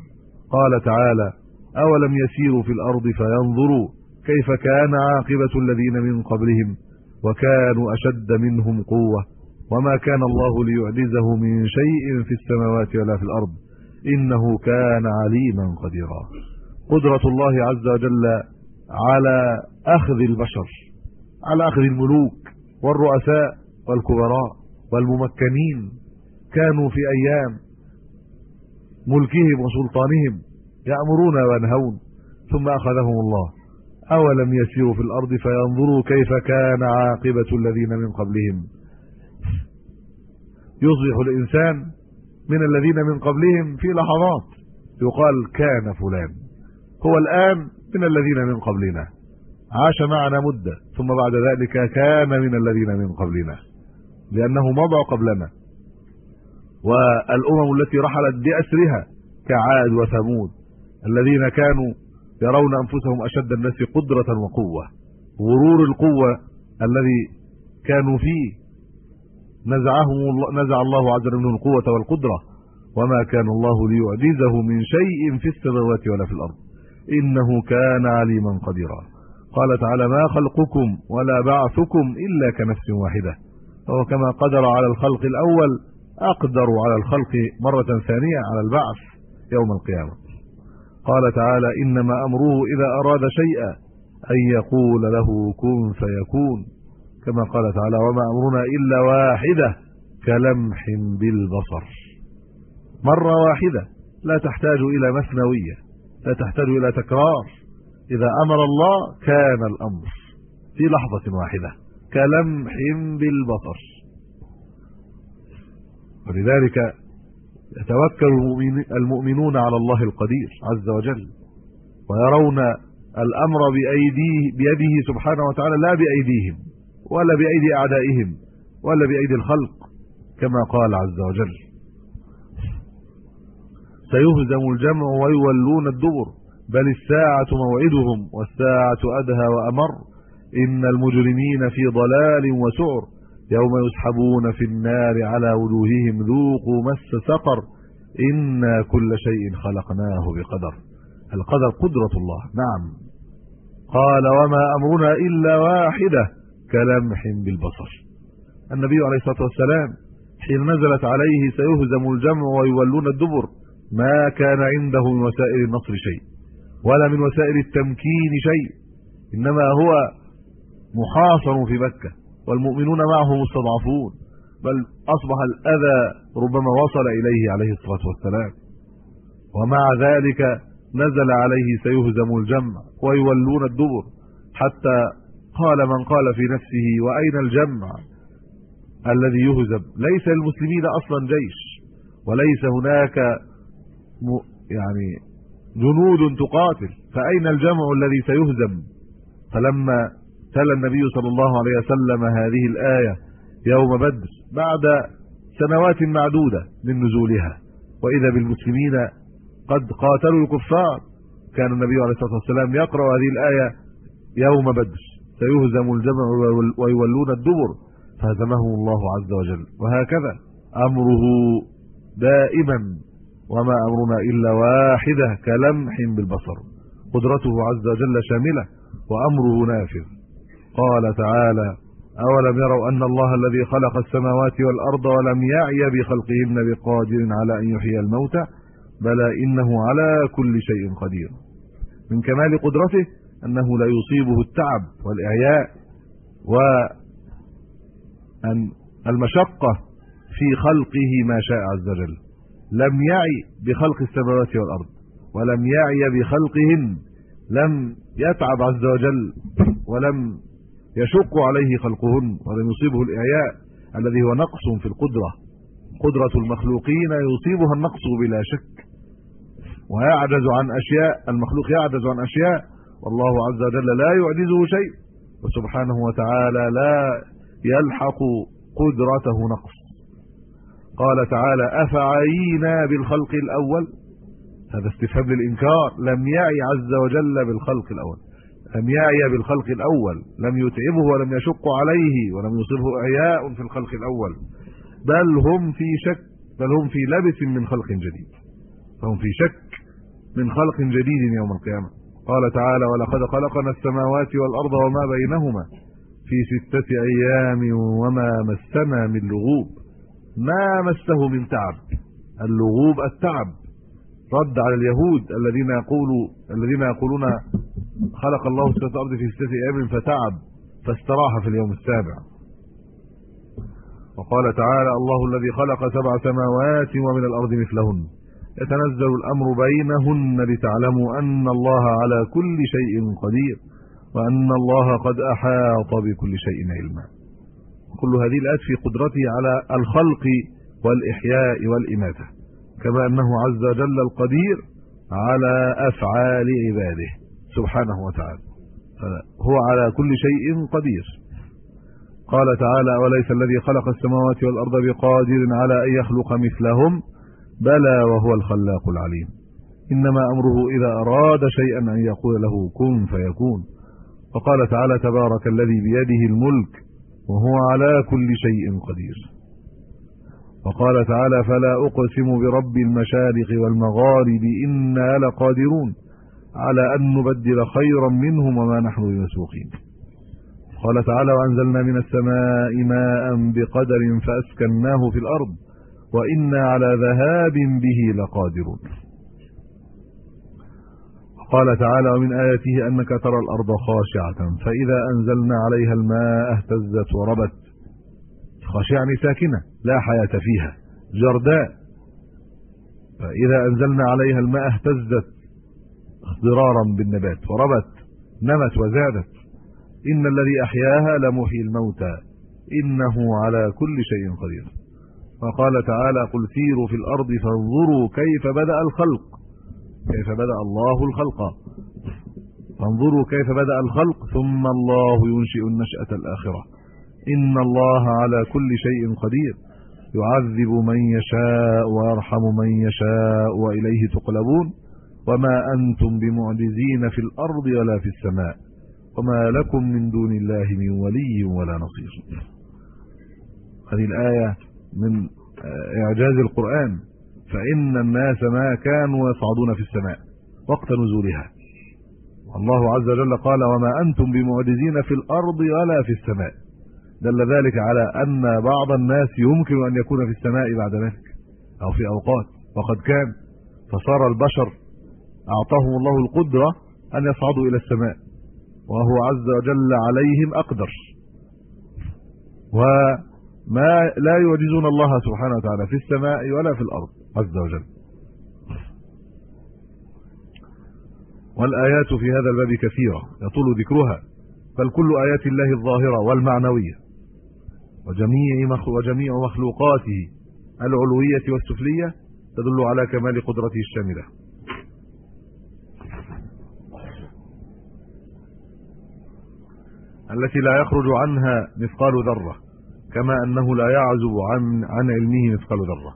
قال تعالى اولم يسيروا في الارض فينظروا كيف كان عاقبه الذين من قبلهم وكانوا اشد منهم قوه وما كان الله ليعجزه من شيء في السماوات ولا في الارض انه كان عليما قديرا قدره الله عز وجل على اخذ البشر على اخذ الملوك والرؤساء والكبراء والممكنين كانوا في ايام ملكهم وسلطانهم يأمرون وينهون ثم اخذهم الله اولم يسيروا في الارض فينظروا كيف كان عاقبه الذين من قبلهم يصبح الانسان من الذين من قبلهم في لحظات يقال كان فلان هو الان من الذين من قبلنا عاش معنا مده ثم بعد ذلك كان من الذين من قبلنا لانه مضى قبلنا والامم التي رحلت باسرها كعاد وثمود الذين كانوا يرون انفسهم اشد الناس قدره وقوه غرور القوه الذي كانوا فيه نزعهم نزع الله عز وجل منهم القوه والقدره وما كان الله ليعجزه من شيء في السماوات ولا في الارض انه كان عليما قديرا قال تعالى ما خلقكم ولا بعثكم الا كنفس واحده فهو كما قدر على الخلق الأول أقدر على الخلق مرة ثانية على البعث يوم القيامة قال تعالى إنما أمره إذا أراد شيئا أن يقول له كن فيكون كما قال تعالى وما أمرنا إلا واحدة كلمح بالبصر مرة واحدة لا تحتاج إلى مثنوية لا تحتاج إلى تكرار إذا أمر الله كان الأمر في لحظة واحدة كلمح بالبصر ولذلك يتوكل المؤمنون على الله القدير عز وجل ويرون الامر بايديه بيده سبحانه وتعالى لا بايديهم ولا بايدي اعدائهم ولا بايدي الخلق كما قال عز وجل سيهزم الجمع ويولون الدبر بل الساعه موعدهم والساعه ادهى وامر إن المجرمين في ضلال وسعر يوم يسحبون في النار على وجوههم ذوقوا مس سقر إنا كل شيء خلقناه بقدر القدر قدرة الله نعم قال وما أمرنا إلا واحدة كلمح بالبصر النبي عليه الصلاة والسلام حين نزلت عليه سيهزم الجمع ويولون الدبر ما كان عنده من وسائل النصر شيء ولا من وسائل التمكين شيء إنما هو محاصر في مكه والمؤمنون معه مستضعفون بل اصبح الاذى ربما وصل اليه عليه الصلاه والسلام ومع ذلك نزل عليه سيهزم الجمع ويولون الدبر حتى قال من قال في نفسه واين الجمع الذي يهزم ليس للمسلمين اصلا جيش وليس هناك يعني جنود تقاتل فاين الجمع الذي سيهزم فلما تلا النبي صلى الله عليه وسلم هذه الآية يوم بدر بعد سنوات معدودة من نزولها وإذا بالمسلمين قد قاتلوا الكفار كان النبي عليه الصلاة والسلام يقرأ هذه الآية يوم بدر سيهزم الجمع ويولون الدبر فهزمهم الله عز وجل وهكذا أمره دائما وما أمرنا إلا واحدة كلمح بالبصر قدرته عز وجل شاملة وأمره نافذ قال تعالى أولم يروا أن الله الذي خلق السماوات والأرض ولم يعي بخلقهن بقادر على أن يحيي الموتى بلى إنه على كل شيء قدير من كمال قدرته أنه لا يصيبه التعب والإعياء وأن المشقة في خلقه ما شاء عز وجل لم يعي بخلق السماوات والأرض ولم يعي بخلقهن لم يتعب عز وجل ولم يشق عليه خلقهن ولم يصيبه الاعياء الذي هو نقص في القدره قدره المخلوقين يصيبها النقص بلا شك ويعجز عن اشياء المخلوق يعجز عن اشياء والله عز وجل لا يعجزه شيء وسبحانه وتعالى لا يلحق قدرته نقص قال تعالى افعينا بالخلق الاول هذا استفهام للانكار لم يعي عز وجل بالخلق الاول لم يعي بالخلق الأول لم يتعبه ولم يشق عليه ولم يصبه إعياء في الخلق الأول بل هم في شك بل هم في لبس من خلق جديد فهم في شك من خلق جديد يوم القيامة قال تعالى ولقد خلقنا السماوات والأرض وما بينهما في ستة أيام وما مسنا من لغوب ما مسه من تعب اللغوب التعب رد على اليهود الذين يقولوا الذين يقولون خلق الله السماوات والارض في ستة ايام فتعب فاستراح في اليوم السابع وقال تعالى الله الذي خلق سبع سماوات ومن الارض مثلهن يتنزل الامر بينهن لتعلموا ان الله على كل شيء قدير وان الله قد احاط بكل شيء علما كل هذه الات في قدرته على الخلق والاحياء والاماته كما انه عز وجل القدير على افعال عباده سبحانه وتعالى هو على كل شيء قدير قال تعالى وليس الذي خلق السماوات والأرض بقادر على أن يخلق مثلهم بلى وهو الخلاق العليم إنما أمره إذا أراد شيئا أن يقول له كن فيكون وقال تعالى تبارك الذي بيده الملك وهو على كل شيء قدير وقال تعالى فلا أقسم برب المشارق والمغارب إنا لقادرون على أن نبدل خيرا منهم وما نحن بمسوقين قال تعالى وأنزلنا من السماء ماء بقدر فأسكناه في الأرض وإنا على ذهاب به لقادرون قال تعالى ومن آياته أنك ترى الأرض خاشعة فإذا أنزلنا عليها الماء اهتزت وربت خاشعة يعني ساكنة لا حياة فيها جرداء فإذا أنزلنا عليها الماء اهتزت ضرارا بالنبات وربت نمت وزادت ان الذي احياها لمحيي الموتى انه على كل شيء قدير وقال تعالى قل سيروا في الارض فانظروا كيف بدا الخلق كيف بدا الله الخلق فانظروا كيف بدا الخلق ثم الله ينشئ النشاه الاخره ان الله على كل شيء قدير يعذب من يشاء ويرحم من يشاء واليه تقلبون وما أنتم بمعجزين في الأرض ولا في السماء وما لكم من دون الله من ولي ولا نصير هذه الآية من آه، إعجاز القرآن فإن الناس ما كانوا يصعدون في السماء وقت نزولها الله عز وجل قال وما أنتم بمعجزين في الأرض ولا في السماء دل ذلك على أن بعض الناس يمكن أن يكون في السماء بعد ذلك أو في أوقات وقد كان فصار البشر اعطاهم الله القدره ان يصعدوا الى السماء وهو عز وجل عليهم اقدر وما لا يعجزون الله سبحانه وتعالى في السماء ولا في الارض عز وجل والايات في هذا الباب كثيره يطول ذكرها بل كل ايات الله الظاهره والمعنويه وجميع وجميع مخلوقاته العلويه والسفليه تدل على كمال قدرته الشامله التي لا يخرج عنها مثقال ذره كما انه لا يعزب عن عن علمه مثقال ذره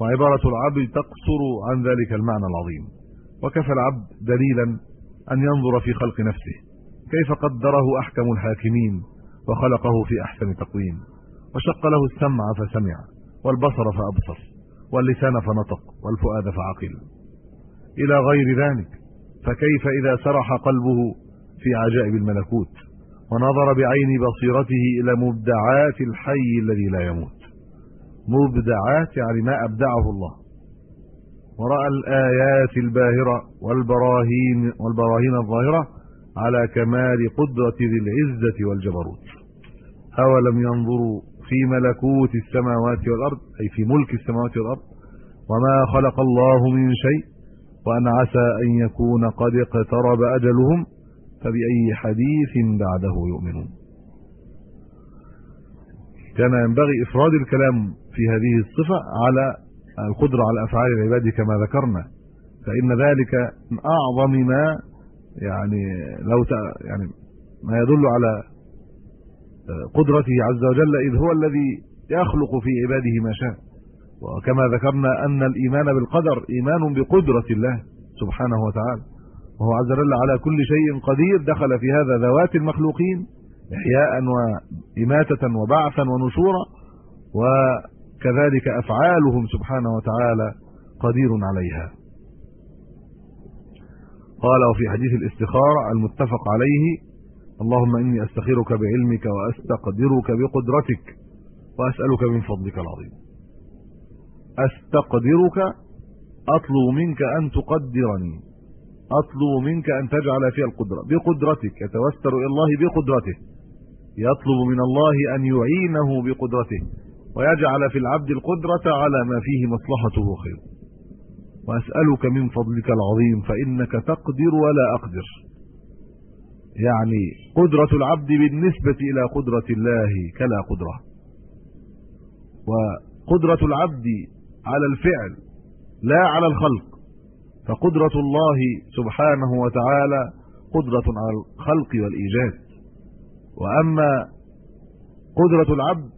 وعباره العبد تقصر عن ذلك المعنى العظيم وكفى العبد دليلا ان ينظر في خلق نفسه كيف قدره احكم الحاكمين وخلقه في احسن تقويم وشق له السمع فسمع والبصر فابصر واللسان فنطق والفؤاد فعقل الى غير ذلك فكيف اذا سرح قلبه في عجائب الملكوت ونظر بعين بصيرته الى مبدعات الحي الذي لا يموت مبدعات يعني ما ابدعه الله وراى الايات الباهره والبراهين والبراهين الظاهره على كمال قدره ذي العزه والجبروت اولم ينظروا في ملكوت السماوات والارض اي في ملك السماوات والارض وما خلق الله من شيء وان عسى ان يكون قد اقترب اجلهم فبأي حديث بعده يؤمنون كان ينبغي إفراد الكلام في هذه الصفة على القدرة على أفعال العباد كما ذكرنا فإن ذلك من أعظم ما يعني لو يعني ما يدل على قدرته عز وجل إذ هو الذي يخلق في عباده ما شاء وكما ذكرنا أن الإيمان بالقدر إيمان بقدرة الله سبحانه وتعالى وهو عز وجل على كل شيء قدير دخل في هذا ذوات المخلوقين إحياء وإماتة وبعثا ونشورا وكذلك أفعالهم سبحانه وتعالى قدير عليها قال وفي حديث الاستخارة المتفق عليه اللهم إني أستخيرك بعلمك وأستقدرك بقدرتك وأسألك من فضلك العظيم أستقدرك أطلب منك أن تقدرني اطلب منك ان تجعل فيها القدره بقدرتك يتوسل الى الله بقدرته يطلب من الله ان يعينه بقدرته ويجعل في العبد القدره على ما فيه مصلحته خير واسالك من فضلك العظيم فانك تقدر ولا اقدر يعني قدره العبد بالنسبه الى قدره الله كلا قدره وقدره العبد على الفعل لا على الخلق فقدرة الله سبحانه وتعالى قدرة على الخلق والإيجاد وأما قدرة العبد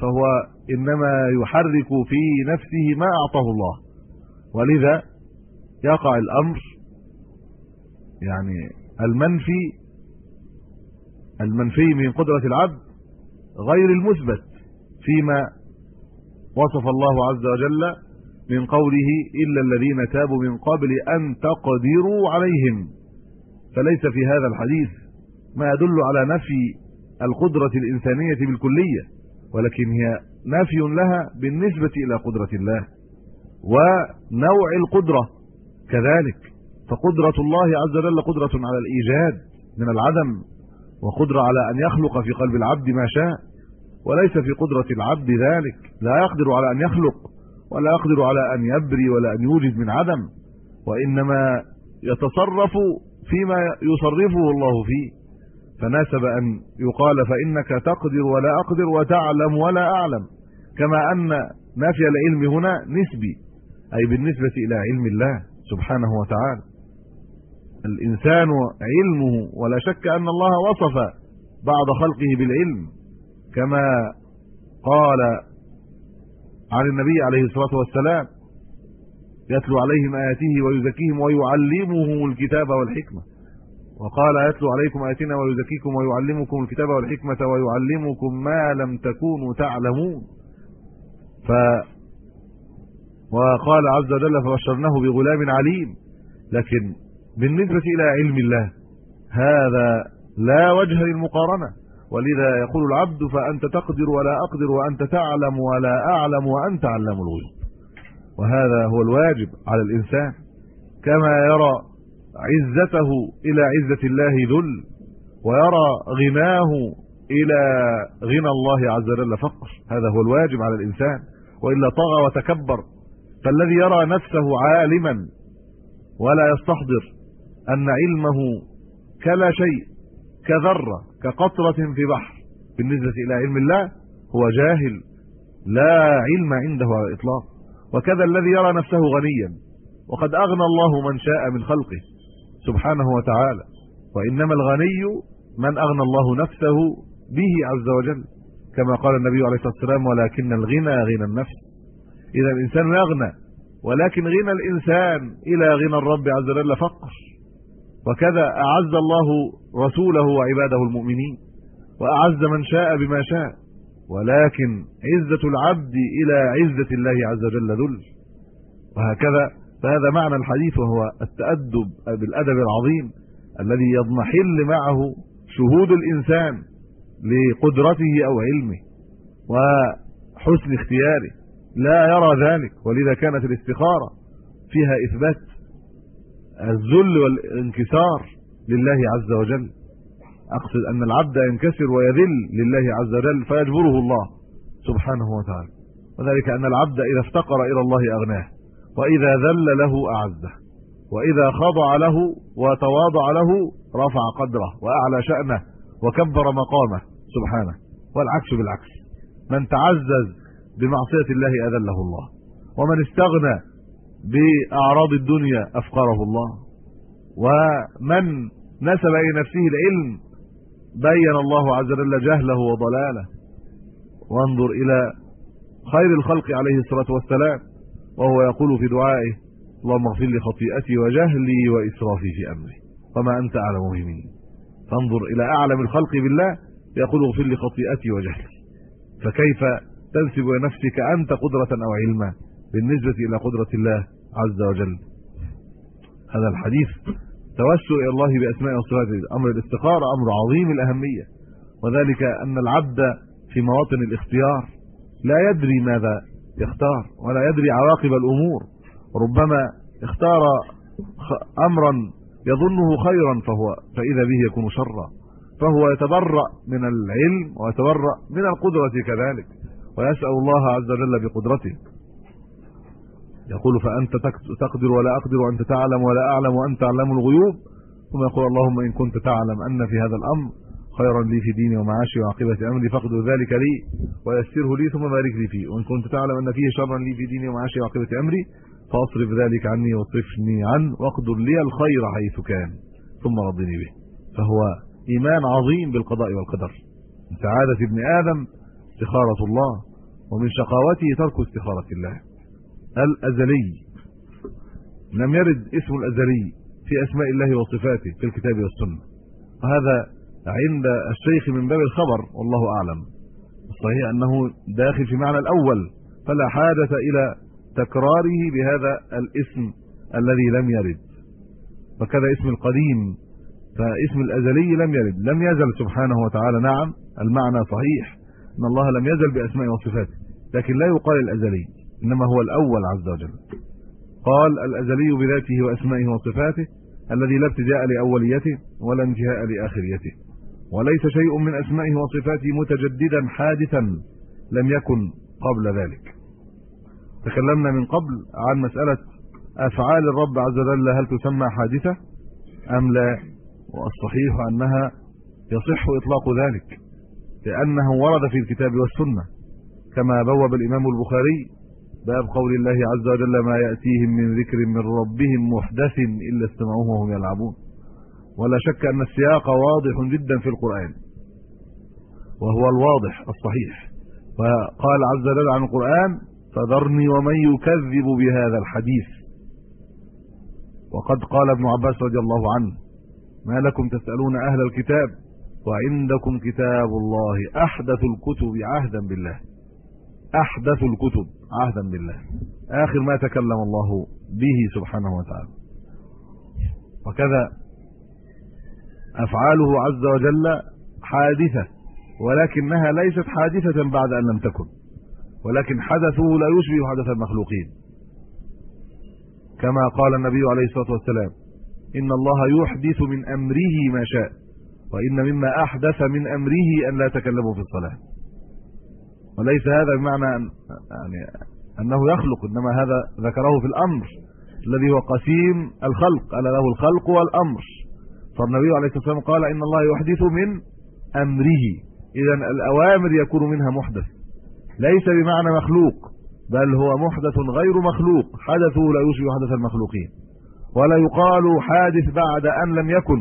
فهو إنما يحرك في نفسه ما أعطاه الله ولذا يقع الأمر يعني المنفي المنفي من قدرة العبد غير المثبت فيما وصف الله عز وجل من قوله الا الذين تابوا من قبل ان تقدروا عليهم فليس في هذا الحديث ما يدل على نفي القدره الانسانيه بالكليه ولكن هي نفي لها بالنسبه الى قدره الله ونوع القدره كذلك فقدره الله عز وجل قدره على الايجاد من العدم وقدره على ان يخلق في قلب العبد ما شاء وليس في قدره العبد ذلك لا يقدر على ان يخلق ولا يقدر على ان يبري ولا ان يوجد من عدم وانما يتصرف فيما يصرفه الله فيه فناسب ان يقال فانك تقدر ولا اقدر وتعلم ولا اعلم كما ان نفي العلم هنا نسبي اي بالنسبه الى علم الله سبحانه وتعالى الانسان علمه ولا شك ان الله وصف بعض خلقه بالعلم كما قال عن النبي عليه الصلاه والسلام يتلو عليهم اياته ويزكيهم ويعلمهم الكتاب والحكمه وقال يتلو عليكم اياتنا ويزكيكم ويعلمكم الكتاب والحكمه ويعلمكم ما لم تكونوا تعلمون ف وقال عز وجل فبشرناه بغلام عليم لكن بالنسبه الى علم الله هذا لا وجه للمقارنه ولذا يقول العبد فأنت تقدر ولا أقدر وأنت تعلم ولا أعلم وأنت علام الغيوب وهذا هو الواجب على الإنسان كما يرى عزته إلى عزة الله ذل ويرى غناه إلى غنى الله عز وجل فقر هذا هو الواجب على الإنسان وإلا طغى وتكبر فالذي يرى نفسه عالما ولا يستحضر أن علمه كلا شيء كذره كقطره في بحر بالنسبه الى علم الله هو جاهل لا علم عنده على الاطلاق وكذا الذي يرى نفسه غنيا وقد اغنى الله من شاء من خلقه سبحانه وتعالى وانما الغني من اغنى الله نفسه به عز وجل كما قال النبي عليه الصلاه والسلام ولكن الغنى غنى النفس اذا الانسان يغنى ولكن غنى الانسان الى غنى الرب عز وجل فقر وكذا اعز الله رسوله وعباده المؤمنين واعز من شاء بما شاء ولكن عزه العبد الى عزه الله عز وجل ذل وهكذا فهذا معنى الحديث وهو التادب بالادب العظيم الذي يضمحل معه شهود الانسان لقدرته او علمه وحسن اختياره لا يرى ذلك ولذا كانت الاستخاره فيها اثبات الذل والانكسار لله عز وجل اقصد ان العبد ينكسر ويذل لله عز وجل فيجبره الله سبحانه وتعالى وذلك ان العبد اذا افتقر الى الله اغناه واذا ذل له اعزه واذا خضع له وتواضع له رفع قدره واعلى شانه وكبر مقامه سبحانه والعكس بالعكس من تعزز بمعصيه الله اذله الله ومن استغنى باعراض الدنيا افقره الله ومن نسب الى نفسه العلم بين الله عز وجل جهله وضلاله وانظر الى خير الخلق عليه الصلاه والسلام وهو يقول في دعائه اللهم اغفر لي خطيئتي وجهلي واسرافي في امري وما انت اعلم مني فانظر الى اعلم الخلق بالله يقول اغفر لي خطيئتي وجهلي فكيف تنسب لنفسك انت قدره او علما بالنسبه الى قدره الله عز وجل هذا الحديث توسل الى الله باسماء وصفاته امر الاستخاره امر عظيم الاهميه وذلك ان العبد في مواطن الاختيار لا يدري ماذا يختار ولا يدري عواقب الامور ربما اختار امرا يظنه خيرا فهو فاذا به يكون شرا فهو يتبرأ من العلم ويتبرأ من القدره كذلك ويسأل الله عز وجل بقدرته يقول فانت تقدر ولا اقدر وانت تعلم ولا اعلم وانت تعلم الغيوب ثم يقول اللهم ان كنت تعلم ان في هذا الامر خيرا لي في ديني ومعاشي وعاقبه امري فاقدر ذلك لي ويسره لي ثم بارك لي فيه وان كنت تعلم ان فيه شرا لي في ديني ومعاشي وعاقبه امري فاصرف ذلك عني واصرفني عنه واقدر لي الخير حيث كان ثم رضني به فهو ايمان عظيم بالقضاء والقدر من سعاده ابن ادم استخاره الله ومن شقاوته ترك استخاره الله الازلي لم يرد اسم الازلي في اسماء الله وصفاته في الكتاب والسنه وهذا عند الشيخ من باب الخبر والله اعلم الصحيح انه داخل في معنى الاول فلا حاجه الى تكراره بهذا الاسم الذي لم يرد فكذا اسم القديم فاسم الازلي لم يرد لم يزل سبحانه وتعالى نعم المعنى صحيح ان الله لم يزل باسماء وصفاته لكن لا يقال الازلي انما هو الاول عز وجل قال الازلي بذاته واسمائه وصفاته الذي لا ابتداء لاوليته ولا انتهاء لاخريته وليس شيء من اسمائه وصفاته متجددا حادثا لم يكن قبل ذلك تكلمنا من قبل عن مساله افعال الرب عز وجل هل تسمى حادثه ام لا والصحيح انها يصح اطلاق ذلك لانه ورد في الكتاب والسنه كما بوب الامام البخاري باب قول الله عز وجل ما يأتيهم من ذكر من ربهم محدث إلا استمعوه وهم يلعبون ولا شك أن السياق واضح جدا في القرآن وهو الواضح الصحيح فقال عز وجل عن القرآن فذرني ومن يكذب بهذا الحديث وقد قال ابن عباس رضي الله عنه ما لكم تسألون أهل الكتاب وعندكم كتاب الله أحدث الكتب عهدا بالله أحدث الكتب عهدا بالله اخر ما تكلم الله به سبحانه وتعالى وكذا افعاله عز وجل حادثه ولكنها ليست حادثه بعد ان لم تكن ولكن حدثه لا يشبه حدث المخلوقين كما قال النبي عليه الصلاه والسلام ان الله يحدث من امره ما شاء وان مما احدث من امره ان لا تكلموا في الصلاه وليس هذا بمعنى أن يعني انه يخلق انما هذا ذكره في الامر الذي هو قسيم الخلق الا له الخلق والامر فالنبي عليه الصلاه والسلام قال ان الله يحدث من امره اذا الاوامر يكون منها محدث ليس بمعنى مخلوق بل هو محدث غير مخلوق حدثه لا يشبه حدث المخلوقين ولا يقال حادث بعد ان لم يكن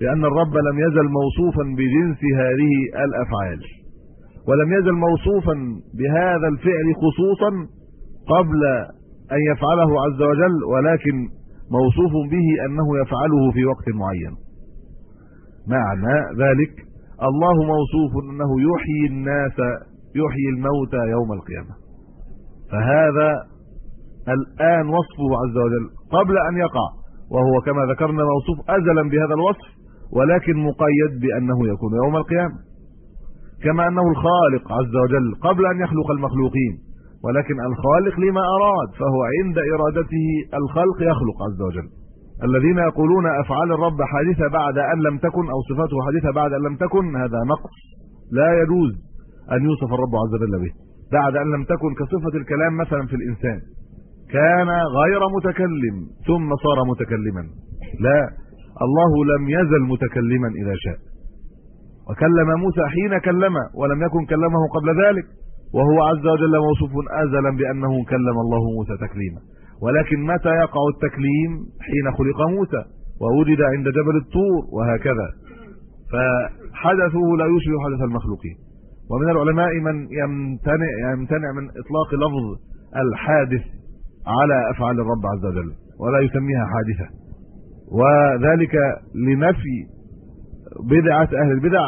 لان الرب لم يزل موصوفا بجنس هذه الافعال ولم يزل موصوفا بهذا الفعل خصوصا قبل ان يفعله عز وجل ولكن موصوف به انه يفعله في وقت معين معنى ذلك الله موصوف انه يحيي الناس يحيي الموتى يوم القيامه فهذا الان وصفه عز وجل قبل ان يقع وهو كما ذكرنا موصوف ازلا بهذا الوصف ولكن مقيد بانه يكون يوم القيامه كما انه الخالق عز وجل قبل ان يخلق المخلوقين ولكن الخالق لما اراد فهو عند ارادته الخلق يخلق عز وجل الذين يقولون افعال الرب حادثه بعد ان لم تكن او صفاته حادثه بعد ان لم تكن هذا نقص لا يجوز ان يوصف الرب عز وجل به بعد ان لم تكن كصفه الكلام مثلا في الانسان كان غير متكلم ثم صار متكلما لا الله لم يزل متكلما اذا شاء وكلم موسى حين كلمه ولم يكن كلمه قبل ذلك وهو عز وجل موصوف ازلا بانه كلم الله موسى تكليما ولكن متى يقع التكليم حين خلق موسى ووجد عند جبل الطور وهكذا فحدثه لا يشبه حدث المخلوقين ومن العلماء من يمتنع يمتنع من اطلاق لفظ الحادث على افعال الرب عز وجل ولا يسميها حادثه وذلك لنفي بدعه اهل البدع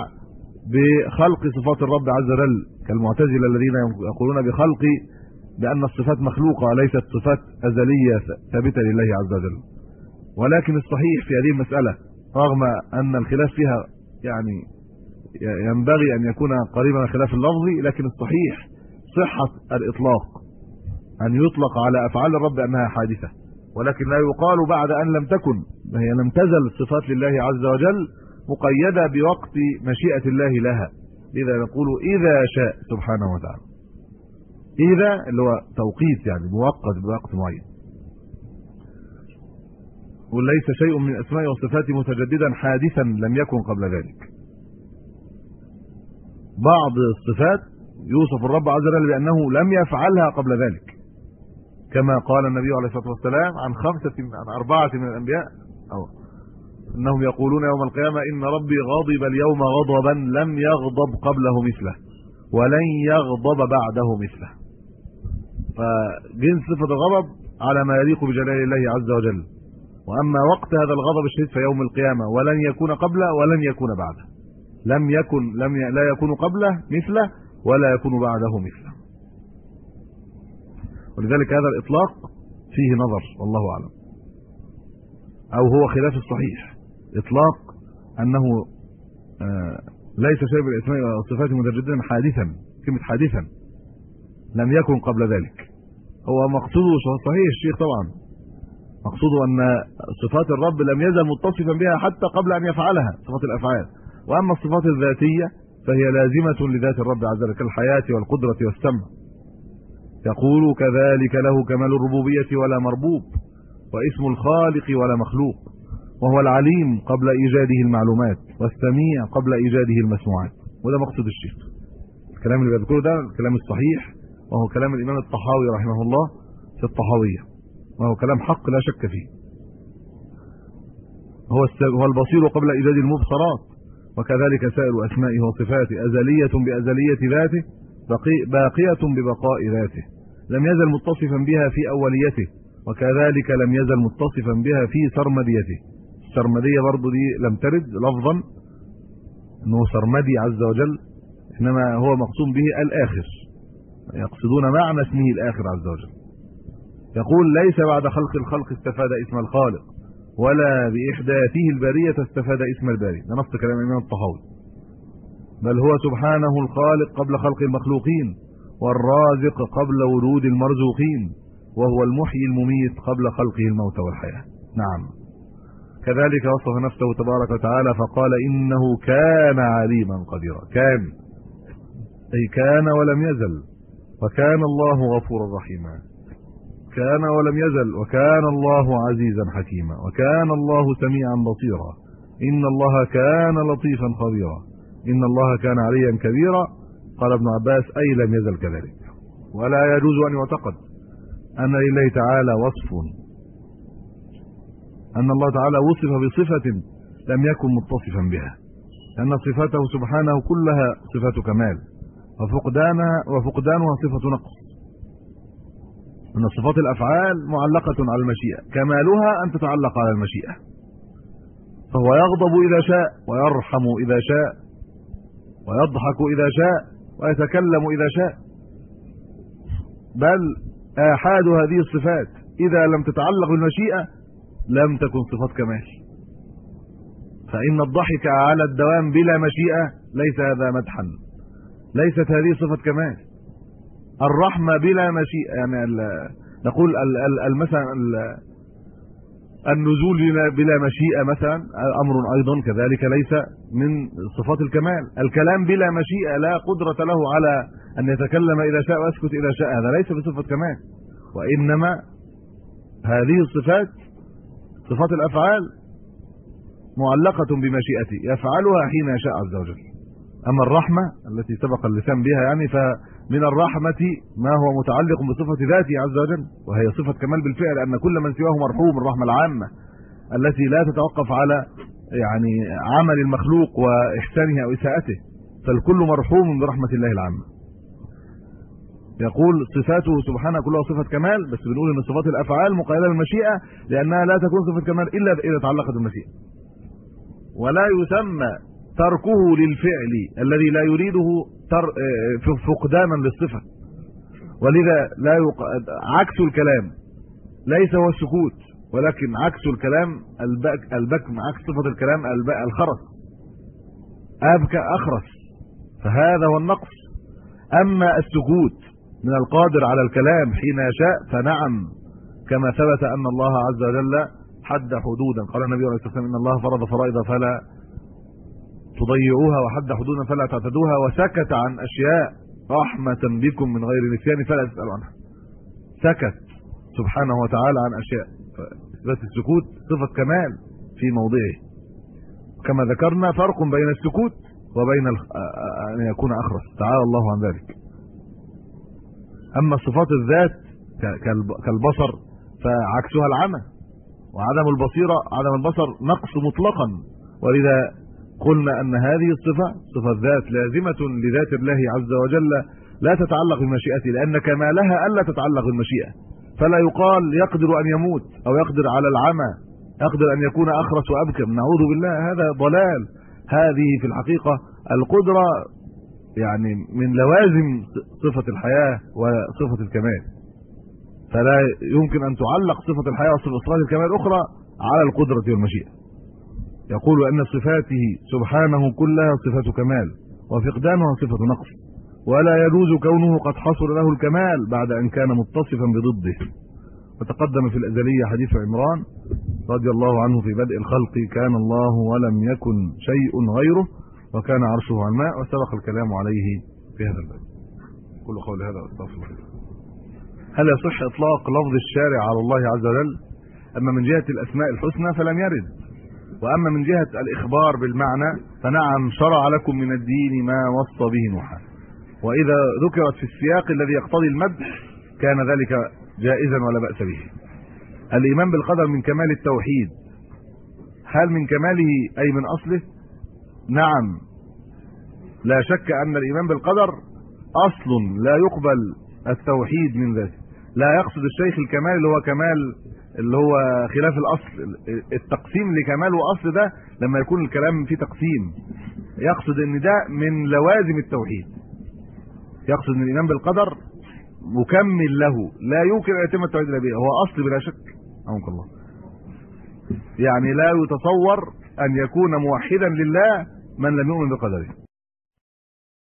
بخلق صفات الرب عز وجل كالمعتزله الذين يقولون بخلق بان الصفات مخلوقه ليست صفات ازليه ثابته لله عز وجل ولكن الصحيح في هذه المساله رغم ان الخلاف فيها يعني ينبغي ان يكون قريبا من الخلاف اللفظي لكن الصحيح صحه الاطلاق ان يطلق على افعال الرب انها حادثه ولكن لا يقال بعد ان لم تكن هي لم تزل الصفات لله عز وجل مقيده بوقت مشيئه الله لها لذا نقول اذا شاء سبحانه وتعالى اذا اللي هو توقيت يعني مؤقت بوقت معين وليس شيء من اسماء وصفات متجددا حادثا لم يكن قبل ذلك بعض الصفات يوصف الرب عز وجل بانه لم يفعلها قبل ذلك كما قال النبي عليه الصلاه والسلام عن خمسه عن اربعه من الانبياء او انهم يقولون يوم القيامه ان ربي غضب اليوم غضبا لم يغضب قبله مثله ولن يغضب بعده مثله فجنس صفه الغضب على ما يليق بجلال الله عز وجل واما وقت هذا الغضب الشديد فيوم القيامه ولن يكون قبله ولن يكون بعده لم يكن لم ي... لا يكون قبله مثله ولا يكون بعده مثله ولذلك هذا الاطلاق فيه نظر والله اعلم او هو خلاف الصحيح اطلاق انه آه، ليس شرب الاسماء والصفات متجددا حادثا كلمه حادثا لم يكن قبل ذلك هو مقصوده صحيح الشيخ طبعا مقصوده ان صفات الرب لم يزل متصفا بها حتى قبل ان يفعلها صفات الافعال واما الصفات الذاتيه فهي لازمه لذات الرب عز وجل كالحياه والقدره والسمع يقول كذلك له كمال الربوبيه ولا مربوب واسم الخالق ولا مخلوق وهو العليم قبل ايجاده المعلومات والسميع قبل ايجاده المسموعات وده مقصود الشيخ الكلام اللي بيذكره ده الكلام الصحيح وهو كلام الامام الطحاوي رحمه الله في الطحاويه وهو كلام حق لا شك فيه هو هو البصير قبل ايجاد المبصرات وكذلك سائر اسمائه وصفاته ازليه بازليه ذاته باقيه ببقاء ذاته لم يزل متصفا بها في اوليته وكذلك لم يزل متصفا بها في سرمديته السرمديه برضه دي لم ترد لفظا انه سرمدي عز وجل انما هو مقصود به الاخر يقصدون معنى اسمه الاخر عز وجل يقول ليس بعد خلق الخلق استفاد اسم الخالق ولا باحداثه البريه استفاد اسم الباري ده نص كلام الامام الطحاوي بل هو سبحانه الخالق قبل خلق المخلوقين والرازق قبل ورود المرزوقين وهو المحيي المميت قبل خلقه الموت والحياه نعم كذلك وصف نفسه تبارك وتعالى فقال انه كان عليما قديرا كان اي كان ولم يزل وكان الله غفورا رحيما كان ولم يزل وكان الله عزيزا حكيما وكان الله سميعا بصيرا ان الله كان لطيفا خبيرا ان الله كان عليا كبيرا قال ابن عباس اي لم يزل كذلك ولا يجوز ان يعتقد ان لله تعالى وصف ان الله تعالى وصف بصفه لم يكن متصفا بها لان صفاته سبحانه كلها صفات كمال وفقدانها وفقدانها صفه نقص ان صفات الافعال معلقه على المشيئه كمالها ان تتعلق على المشيئه فهو يغضب اذا شاء ويرحم اذا شاء ويضحك اذا شاء ويتكلم اذا شاء بل احاد هذه الصفات اذا لم تتعلق بالمشيئه لم تكن صفات كمال فإن الضحك على الدوام بلا مشيئة ليس هذا مدحا ليست هذه صفة كمال الرحمة بلا مشيئة يعني نقول مثلا النزول بلا مشيئة مثلا أمر أيضا كذلك ليس من صفات الكمال الكلام بلا مشيئة لا قدرة له على أن يتكلم إذا شاء ويسكت إذا شاء هذا ليس بصفة كمال وإنما هذه الصفات صفات الافعال معلقه بمشيئته يفعلها حين يشاء عز وجل اما الرحمه التي سبق اللسان بها يعني فمن الرحمه ما هو متعلق بصفه ذاته عز وجل وهي صفه كمال بالفعل ان كل من سواه مرحوم الرحمه العامه التي لا تتوقف على يعني عمل المخلوق واحسانه او اساءته فالكل مرحوم برحمه الله العامه يقول صفاته سبحانه كلها صفه كمال بس بنقول ان صفات الافعال مقيده بالمشيئه لانها لا تكون صفه كمال الا اذا تعلقت بالمشيئه ولا يسمى تركه للفعل الذي لا يريده آه، فقدانا للصفه ولذا لا يق... عكس الكلام ليس هو السكوت ولكن عكس الكلام البك البكم عكس صفه الكلام الب... الخرس ابكى اخرس فهذا هو النقص اما السكوت من القادر على الكلام حين يشاء فنعم كما ثبت ان الله عز وجل حد حدودا قال النبي عليه الصلاه والسلام ان الله فرض فرائض فلا تضيعوها وحد حدودا فلا تعتدوها وسكت عن اشياء رحمه بكم من غير نسيان فلا تسالوا عنها سكت سبحانه وتعالى عن اشياء ذات السكوت صفه كمال في موضعه كما ذكرنا فرق بين السكوت وبين ان يكون اخرس تعالى الله عن ذلك اما صفات الذات كالبصر فعكسها العمى وعدم البصيره عدم البصر نقص مطلقا ولذا قلنا ان هذه الصفه صفه الذات لازمه لذات الله عز وجل لا تتعلق بمشيئته لان كمالها الا تتعلق بالمشيئه فلا يقال يقدر ان يموت او يقدر على العمى يقدر ان يكون اخرس وابكم نعوذ بالله هذا ضلال هذه في الحقيقه القدره يعني من لوازم صفه الحياه وصفه الكمال فلا يمكن ان تعلق صفه الحياه وصفه الكمال الاخرى على القدره والمشيئه يقول ان صفاته سبحانه كلها صفه كمال وفقدانها صفه نقص ولا يجوز كونه قد حصل له الكمال بعد ان كان متصفا بضده وتقدم في الازليه حديث عمران رضي الله عنه في بدء الخلق كان الله ولم يكن شيء غيره وكان عرشه على الماء وسبق الكلام عليه في هذا الباب كل قول هذا استغفر هل يصح اطلاق لفظ الشارع على الله عز وجل اما من جهه الاسماء الحسنى فلم يرد واما من جهه الاخبار بالمعنى فنعم شرع لكم من الدين ما وصى به نوحا واذا ذكرت في السياق الذي يقتضي المدح كان ذلك جائزا ولا باس به الايمان بالقدر من كمال التوحيد هل من كماله اي من اصله نعم لا شك ان الايمان بالقدر اصل لا يقبل التوحيد من ذاته لا يقصد الشيخ الكمال اللي هو كمال اللي هو خلاف الاصل التقسيم لكمال واصل ده لما يكون الكلام فيه تقسيم يقصد ان ده من لوازم التوحيد يقصد ان الايمان بالقدر مكمل له لا يمكن ان يتم التوحيد الا به هو اصل بلا شك اعوذ الله يعني لا يتصور ان يكون موحدا لله من لم يؤمن بقدره